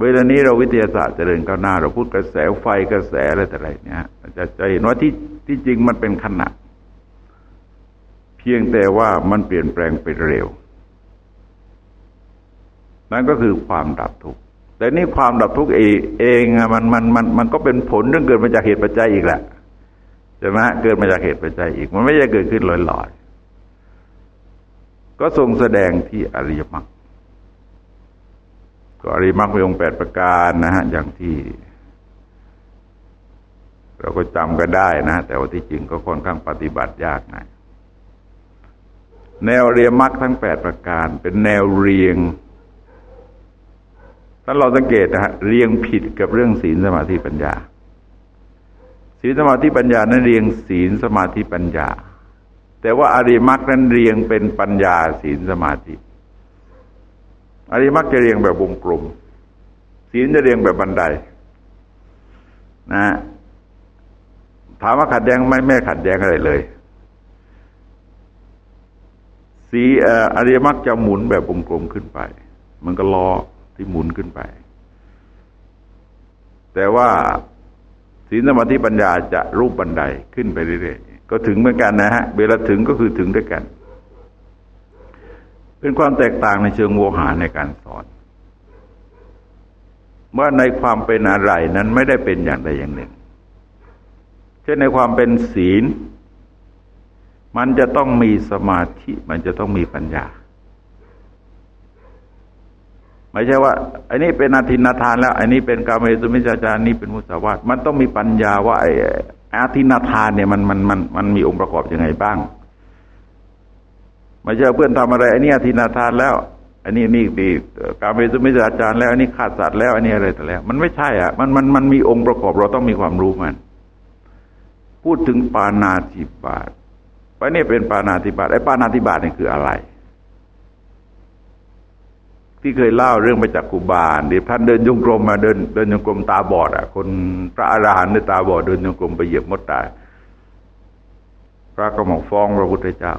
เวลานี้เราวิทยาศาสตร์เจริญก้าวหน้า เราพูดกระแสไฟกระแสอะไรแต่ไรเนี่ยจะจะเห็นว่าที่ที่จริงมันเป็นขณะเพียงแต่ว่ามันเปลี่ยนแปลงไปเร็ว นั่นก็คือความดับทุกข์แต่นี่ความดับทุกข์เองเองมันมันมันมันก็เป็นผลเรื่องเกิดมาจากเหตุปัจจัยอีกแหละใช่ไหมเกิดมาจากเหตุปัจจัยอีก มันไม่ใช่เกิดขึ้นลอยๆก็ทรงแสดงที่อริยมรรค ก็อริมรรคมีองแปดประการนะฮะอย่างที่ เราก็จำกันได้นะแต่ว่าที่จริงก็ค่อนข้างปฏิบัติยากหน่อยแนวเรียมรรคทั้งแปดประการ เป็นแนวเรียงถ้าเราสังเกตนะฮะเรียงผิดกับเรื่องศีลสมาธิปัญญา ศีลสมาธิปัญญานั้นเรียงศีลสมาธิปัญญา แต่ว่าอริมักนั้นเรียงเป็นปัญญาศีลสมาธิ อริมักจะเรียงแบบวงกลมศีลจะเรียงแบบบันไดนะถามว่าขัดแย้งไหมไม่ขัดแย้งอะไรเลยสีอริยมรรคจะหมุนแบบวงกลมขึ้นไป มันก็ล้อที่หมุนขึ้นไป แต่ว่าศีลสมาธิปัญญาจะรูปบันไดขึ้นไปเรื่อยๆ ก็ถึงเหมือนกันนะฮะ เวลาถึงก็คือถึงด้วยกัน เป็นความแตกต่างในเชิงโวหารในการสอนว่าในความเป็นอะไรนั้นไม่ได้เป็นอย่างใดอย่างหนึ่ง เช่นในความเป็นศีล มันจะต้องมีสมาธิ มันจะต้องมีปัญญา ไม่ใช่ว่าอันนี้เป็นอาทินาทานแล้ว อันนี้เป็นกาเมสุมิจาจานี้เป็นมุสาวาตมันต้องมีปัญญาว่าไอ้อาทินาทานเนี่ยมันมันมันมันมีองค์ประกอบยังไงบ้าง ไม่ใช่เพื่อนทำอะไรอันนี้อาทินาทานแล้ว อันนี้นี่ดีการเมสุมิจาจารแล้ว อันนี้ขาดสัตว์แล้ว อันนี้อะไรแต่แล้ว มันไม่ใช่อะ มันมันมันมีองค์ประกอบเราต้องมีความรู้มัน พูดถึงปานาจิบาตราะนี่เป็นปานาติบาตไอ้ปานาติบาตนี่คืออะไร ที่เคยเล่าเรื่องมาจากกุบาลเดี๋ยวท่านเดินยงกรมมาเดิน เดินยงกรมตาบอดอะ คนพระอารหันต์ในตาบอดเดินยงกรมไปเหยียบมดตายพระก็บอกฟ้องพระพุทธเจ้า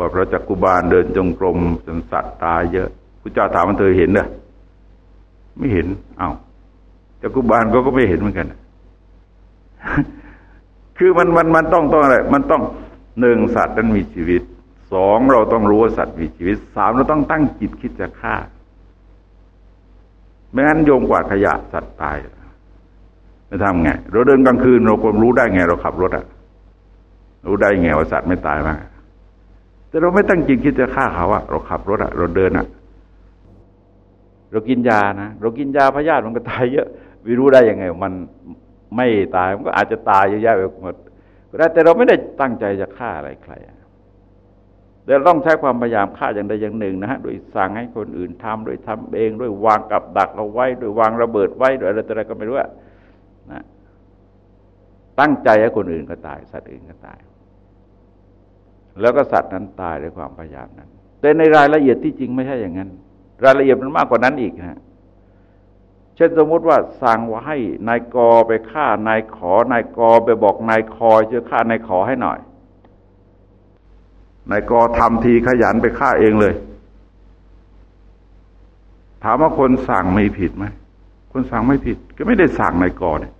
ว่าพระจักกุบาลเดินจงกรมจนสัตว์ตายเยอะพระเจ้าถามมันเธอเห็นเหรอไม่เห็นเอา้าจักกุบาลก็ก็ไม่เห็นเหมือนกัน คือมันมันมันต้องต้องอะไร มันต้องหนึ่งสัตว์นั้นมีชีวิตสองเราต้องรู้ว่าสัตว์มีชีวิตสามเราต้องตั้งจิตคิดจะฆ่าไม่งั้นโยมกว่าขยะสัตว์ตายจะทำไง เราเดินกลางคืนเราควรรู้ได้ไง เราขับรถอะรู้ได้ไงว่าสัตว์ไม่ตายมาก แต่เราไม่ตั้งจิตคิดจะฆ่าเขาอะเราขับรถอะเราเดินอะเรากินยานะเรากินยาพยาธิมันก็ตายเยอะวิรู้ได้ยังไง มันไม่ตายมันก็อาจจะตายเยอะแยะไปหมดก็ได้แต่เราไม่ได้ตั้งใจจะฆ่าอะไรใครแต่ต้องใช้ความพยายามฆ่าอย่างใดอย่างหนึ่งนะฮะโดยสั่งให้คนอื่นทำโดยทำเองด้วยวางกับดักเราไว้โดยวางระเบิดไว้โดยอะไรต่ออะไรก็ไม่รู้นะตั้งใจให้คนอื่นก็ตาย สัตว์อื่นก็ตาย แล้วก็สัตว์นั้นตายด้วยความพยายามนั้น แต่ในรายละเอียดที่จริงไม่ใช่อย่างนั้น รายละเอียดมันมากกว่านั้นอีกนะเช่นสมมติว่าสั่งว่าให้นายกอไปฆ่านายขอนายกอไปบอกนายคอช่วยฆ่านายขอให้หน่อยนายกอทำทีขยันไปฆ่าเองเลย ถามว่าคนสั่งไม่ผิดไหมคนสั่งไม่ผิด ก็ไม่ได้สั่งนายกอเนี่ย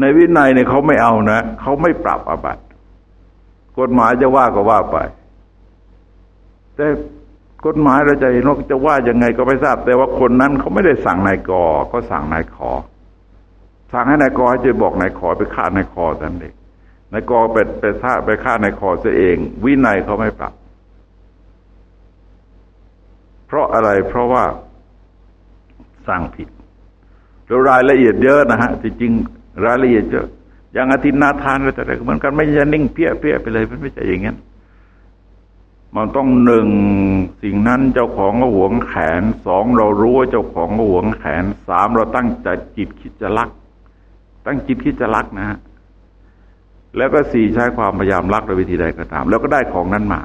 ในวินัยเนี่ยเขาไม่เอานะเขาไม่ปรับอาบัติ กฎหมายจะว่าก็ว่าไป แต่กฎหมายเราจะเห็นว่าจะว่ายังไงก็ไม่ทราบ แต่ว่าคนนั้นเขาไม่ได้สั่งนายกอก็สั่งนายขอ สั่งให้นายกอให้จะบอกนายขอไปฆ่านายคอนั่นเองนายกอไปไปฆ่าไปฆ่านายคอเสียเอง วินัยเขาไม่ปรับ เพราะอะไรเพราะว่าสั่งผิดแล้วรายละเอียดเยอะนะฮะจริงรายละเอียดเยอะ อย่างอาทิตย์นาทานอะไรแต่อะไรเหมือนกันไม่ใช่นิ่งเพี้ยเพี้ยไปเลยมันไม่ใช่อย่างนั้นมันต้องหนึ่งสิ่งนั้นเจ้าของก็หวงแขนสองเรารู้ว่าเจ้าของก็หวงแขนสามเราตั้งใจจิตคิดจะรัก ตั้งจิตคิดจะรักนะฮะแล้วก็สี่ใช้ความพยายามรักโดยวิธีใดก็ตาม แล้วก็ได้ของนั้นมา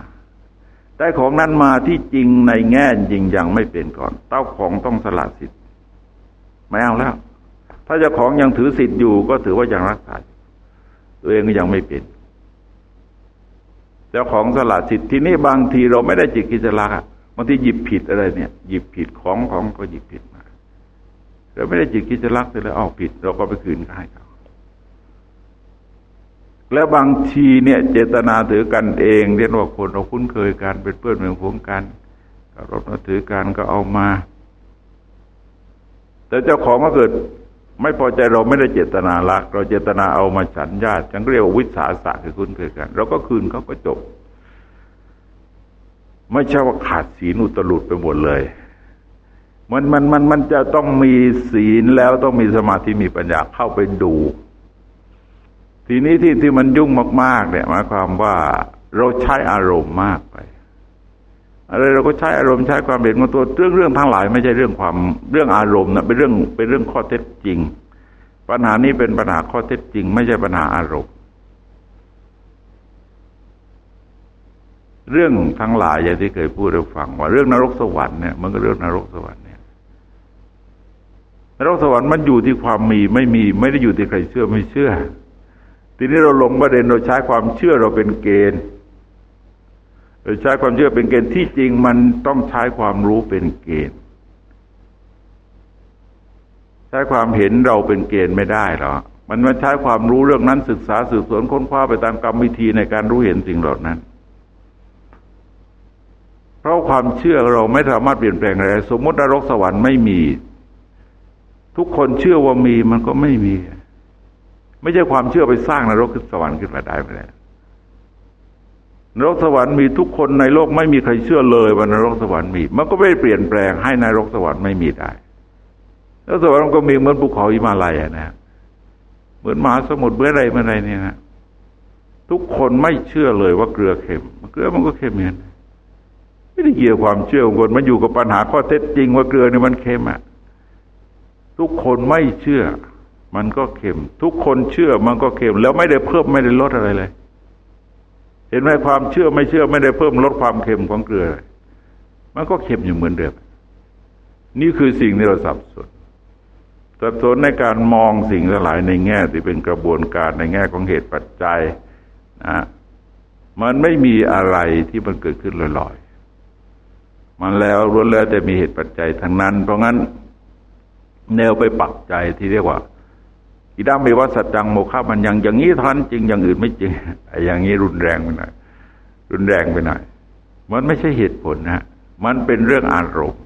ได้ของนั้นมาที่จริงในแง่จริงยังไม่เป็นก่อนเต้าของต้องสละสิทธิ์ไม่เอาแล้ว ถ้าเจ้าของยังถือสิทธิ์อยู่ก็ถือว่ายังรักษา ตัวเองก็ยังไม่เป็นเจ้าของสละสิทธิ์ทีนี้บางทีเราไม่ได้จิตกิจละบางทีหยิบผิดอะไรเนี่ย หยิบผิดของของก็หยิบผิดมาเราไม่ได้จิตกิจลักเลยเอาผิด เราก็ไปคืนให้เขาแล้วบางทีเนี่ย เจตนาถือกันเองเรียกว่าคนเราคุ้นเคยกันเป็นเพื่อนเป็นพวงกันเราถือกันก็เอามา แต่เจ้าของก็เกิด ไม่พอใจเราไม่ได้เจตนารักเราเจตนาเอามาฉันญาติฉันเรียกว่าวิสาสะคือคุ้นเคยกัน เราก็คืนเขาก็จบ ไม่ใช่ว่าขาดศีลอุตรุดไปหมดเลย มันมันมันมันจะต้องมีศีลแล้วต้องมีสมาธิมีปัญญาเข้าไปดู ทีนี้ที่ที่มันยุ่งมาก ๆ เนี่ยหมายความว่าเราใช้อารมณ์มากไป อะไรเราก็ใช้อารมณ์ใช้ความเห็นของตัวเรื่องเรื่องทั้งหลาย ไม่ใช่เรื่องความเรื่องอารมณ์นะเป็นเรื่องเป็นเรื่องข้อเท็จจริง ปัญหานี้เป็นปัญหาข้อเท็จจริง ไม่ใช่ปัญหาอารมณ์เรื่องทั้งหลายอย่างที่เคยพูดให้ฟังว่าเรื่องนรกสวรรค์เนี่ยมันก็เรื่องนรกสวรรค์เนี่ยนรกสวรรค์มันอยู่ที่ความมีไม่มีไม่ได้อยู่ที่ใครเชื่อไม่เชื่อ ทีนี้เราลงประเด็นเราใช้ความเชื่อเราเป็นเกณฑ์ โดยใช้ความเชื่อเป็นเกณฑ์ที่จริงมันต้องใช้ความรู้เป็นเกณฑ์ ใช้ความเห็นเราเป็นเกณฑ์ไม่ได้หรอกมันมาใช้ความรู้เรื่องนั้นศึกษาสืบสวนค้นคว้าไปตามกรรมวิธีในการรู้เห็นสิ่งเหล่านั้น เพราะความเชื่อเราไม่สามารถเปลี่ยนแปลงอะไร สมมตินรกสวรรค์ไม่มี ทุกคนเชื่อว่ามีมันก็ไม่มี ไม่ใช่ความเชื่อไปสร้างนรกขึ้นสวรรค์ขึ้นมาได้ไปแล้ว นรกสวรรค์มีทุกคนในโลกไม่มีใครเชื่อเลยว่านรกสวรรค์มี มันก็ไม่เปลี่ยนแปลงให้นรกสวรรค์ไม่มีได้นรกสวรรค์ก็มีเหมือนภูเขาอิมาลัยนะเหมือนมหาสมุทรเบื่อไรเมื่อไรเนี่ยนะทุกคนไม่เชื่อเลยว่าเกลือเค็ม เกลือมันก็เค็มเหมือนไม่ได้เกี่ยวความเชื่อของคนมันอยู่กับปัญหาข้อเท็จจริงว่าเกลือเนี่ยมันเค็มอะทุกคนไม่เชื่อ มันก็เค็ม ทุกคนเชื่อมันก็เค็ม แล้วไม่ได้เพิ่มไม่ได้ลดอะไรเลย เห็นไหมความเชื่อไม่เชื่อไม่ได้เพิ่มลดความเค็มของเกลือ มันก็เค็มอยู่เหมือนเดิม นี่คือสิ่งที่เราสับสน สับสนในการมองสิ่งหลายในแง่ที่เป็นกระบวนการในแง่ของเหตุปัจจัยนะมันไม่มีอะไรที่มันเกิดขึ้นลอยๆ มันแล้วล้วนแล้วแต่มีเหตุปัจจัยทั้งนั้น เพราะงั้น แนวไปปักใจที่เรียกว่า อิดัมเมวัสัจจังโมฆะมันยังอย่างนี้ท่านจริงอย่างอื่นไม่จริงไอ้อย่างนี้รุนแรงไปหน่อยรุนแรงไปหน่อยมันไม่ใช่เหตุผลนะ มันเป็นเรื่องอารมณ์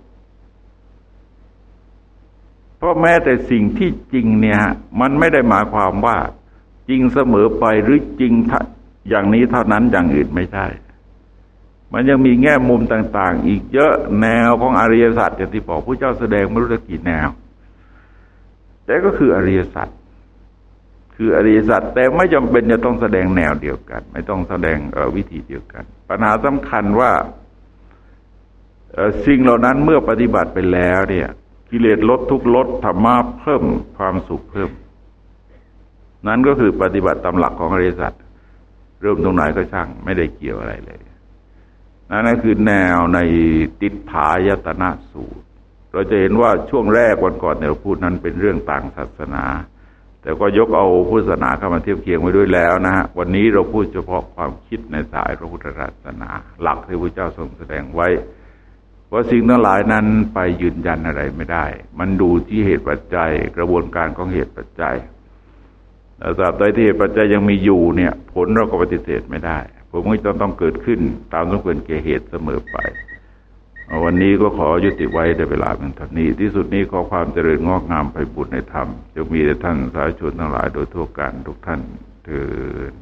เพราะแม้แต่สิ่งที่จริงเนี่ยมันไม่ได้หมายความว่าจริงเสมอไปหรือจริงอย่างนี้เท่านั้นอย่างอื่นไม่ใช่ มันยังมีแง่มุมต่าง ๆ อีกเยอะแนวของอริยสัจอย่างที่บอกพระเจ้าแสดงไม่รู้จะกี่แนว แต่ก็คืออริยสัจ คืออริยสัจแต่ไม่จำเป็นจะต้องแสดงแนวเดียวกัน ไม่ต้องแสดงวิธีเดียวกัน ปัญหาสำคัญว่าสิ่งเหล่านั้นเมื่อปฏิบัติไปแล้วเนี่ย กิเลสลดทุกลดธรรมะเพิ่มความสุขเพิ่ม นั้นก็คือปฏิบัติตามหลักของอริยสัจเริ่มตรงไหนก็ช่าง ไม่ได้เกี่ยวอะไรเลยนั่นคือแนวในติถายตนะสูตร เราจะเห็นว่าช่วงแรกวันก่อนเนี่ยเราพูดนั้นเป็นเรื่องต่างศาสนา แต่ก็ยกเอาพุทธศาสนาเข้ามาเทียบเคียงไว้ด้วยแล้วนะฮะวันนี้เราพูดเฉพาะความคิดในสายพระพุทธศาสนา หลักที่พระเจ้าทรงแสดงไว้ว่าสิ่งทั้งหลายนั้นไปยืนยันอะไรไม่ได้ มันดูที่เหตุปัจจัย กระบวนการของเหตุปัจจัยแต่ตราบใดที่เหตุปัจจัยยังมีอยู่เนี่ย ผลเราก็ปฏิเสธไม่ได้ ผมก็ต้องต้องเกิดขึ้นตามสมควรเก่เหตุเสมอไป วันนี้ก็ขอยุติไว้ในเวลาเป็นเท่านี้ ที่สุดนี้ขอความเจริญงอกงามไปบุญในธรรมจะมีแต่ท่านสาธุชนทั้งหลายโดยทั่วกันทุกท่านเถิด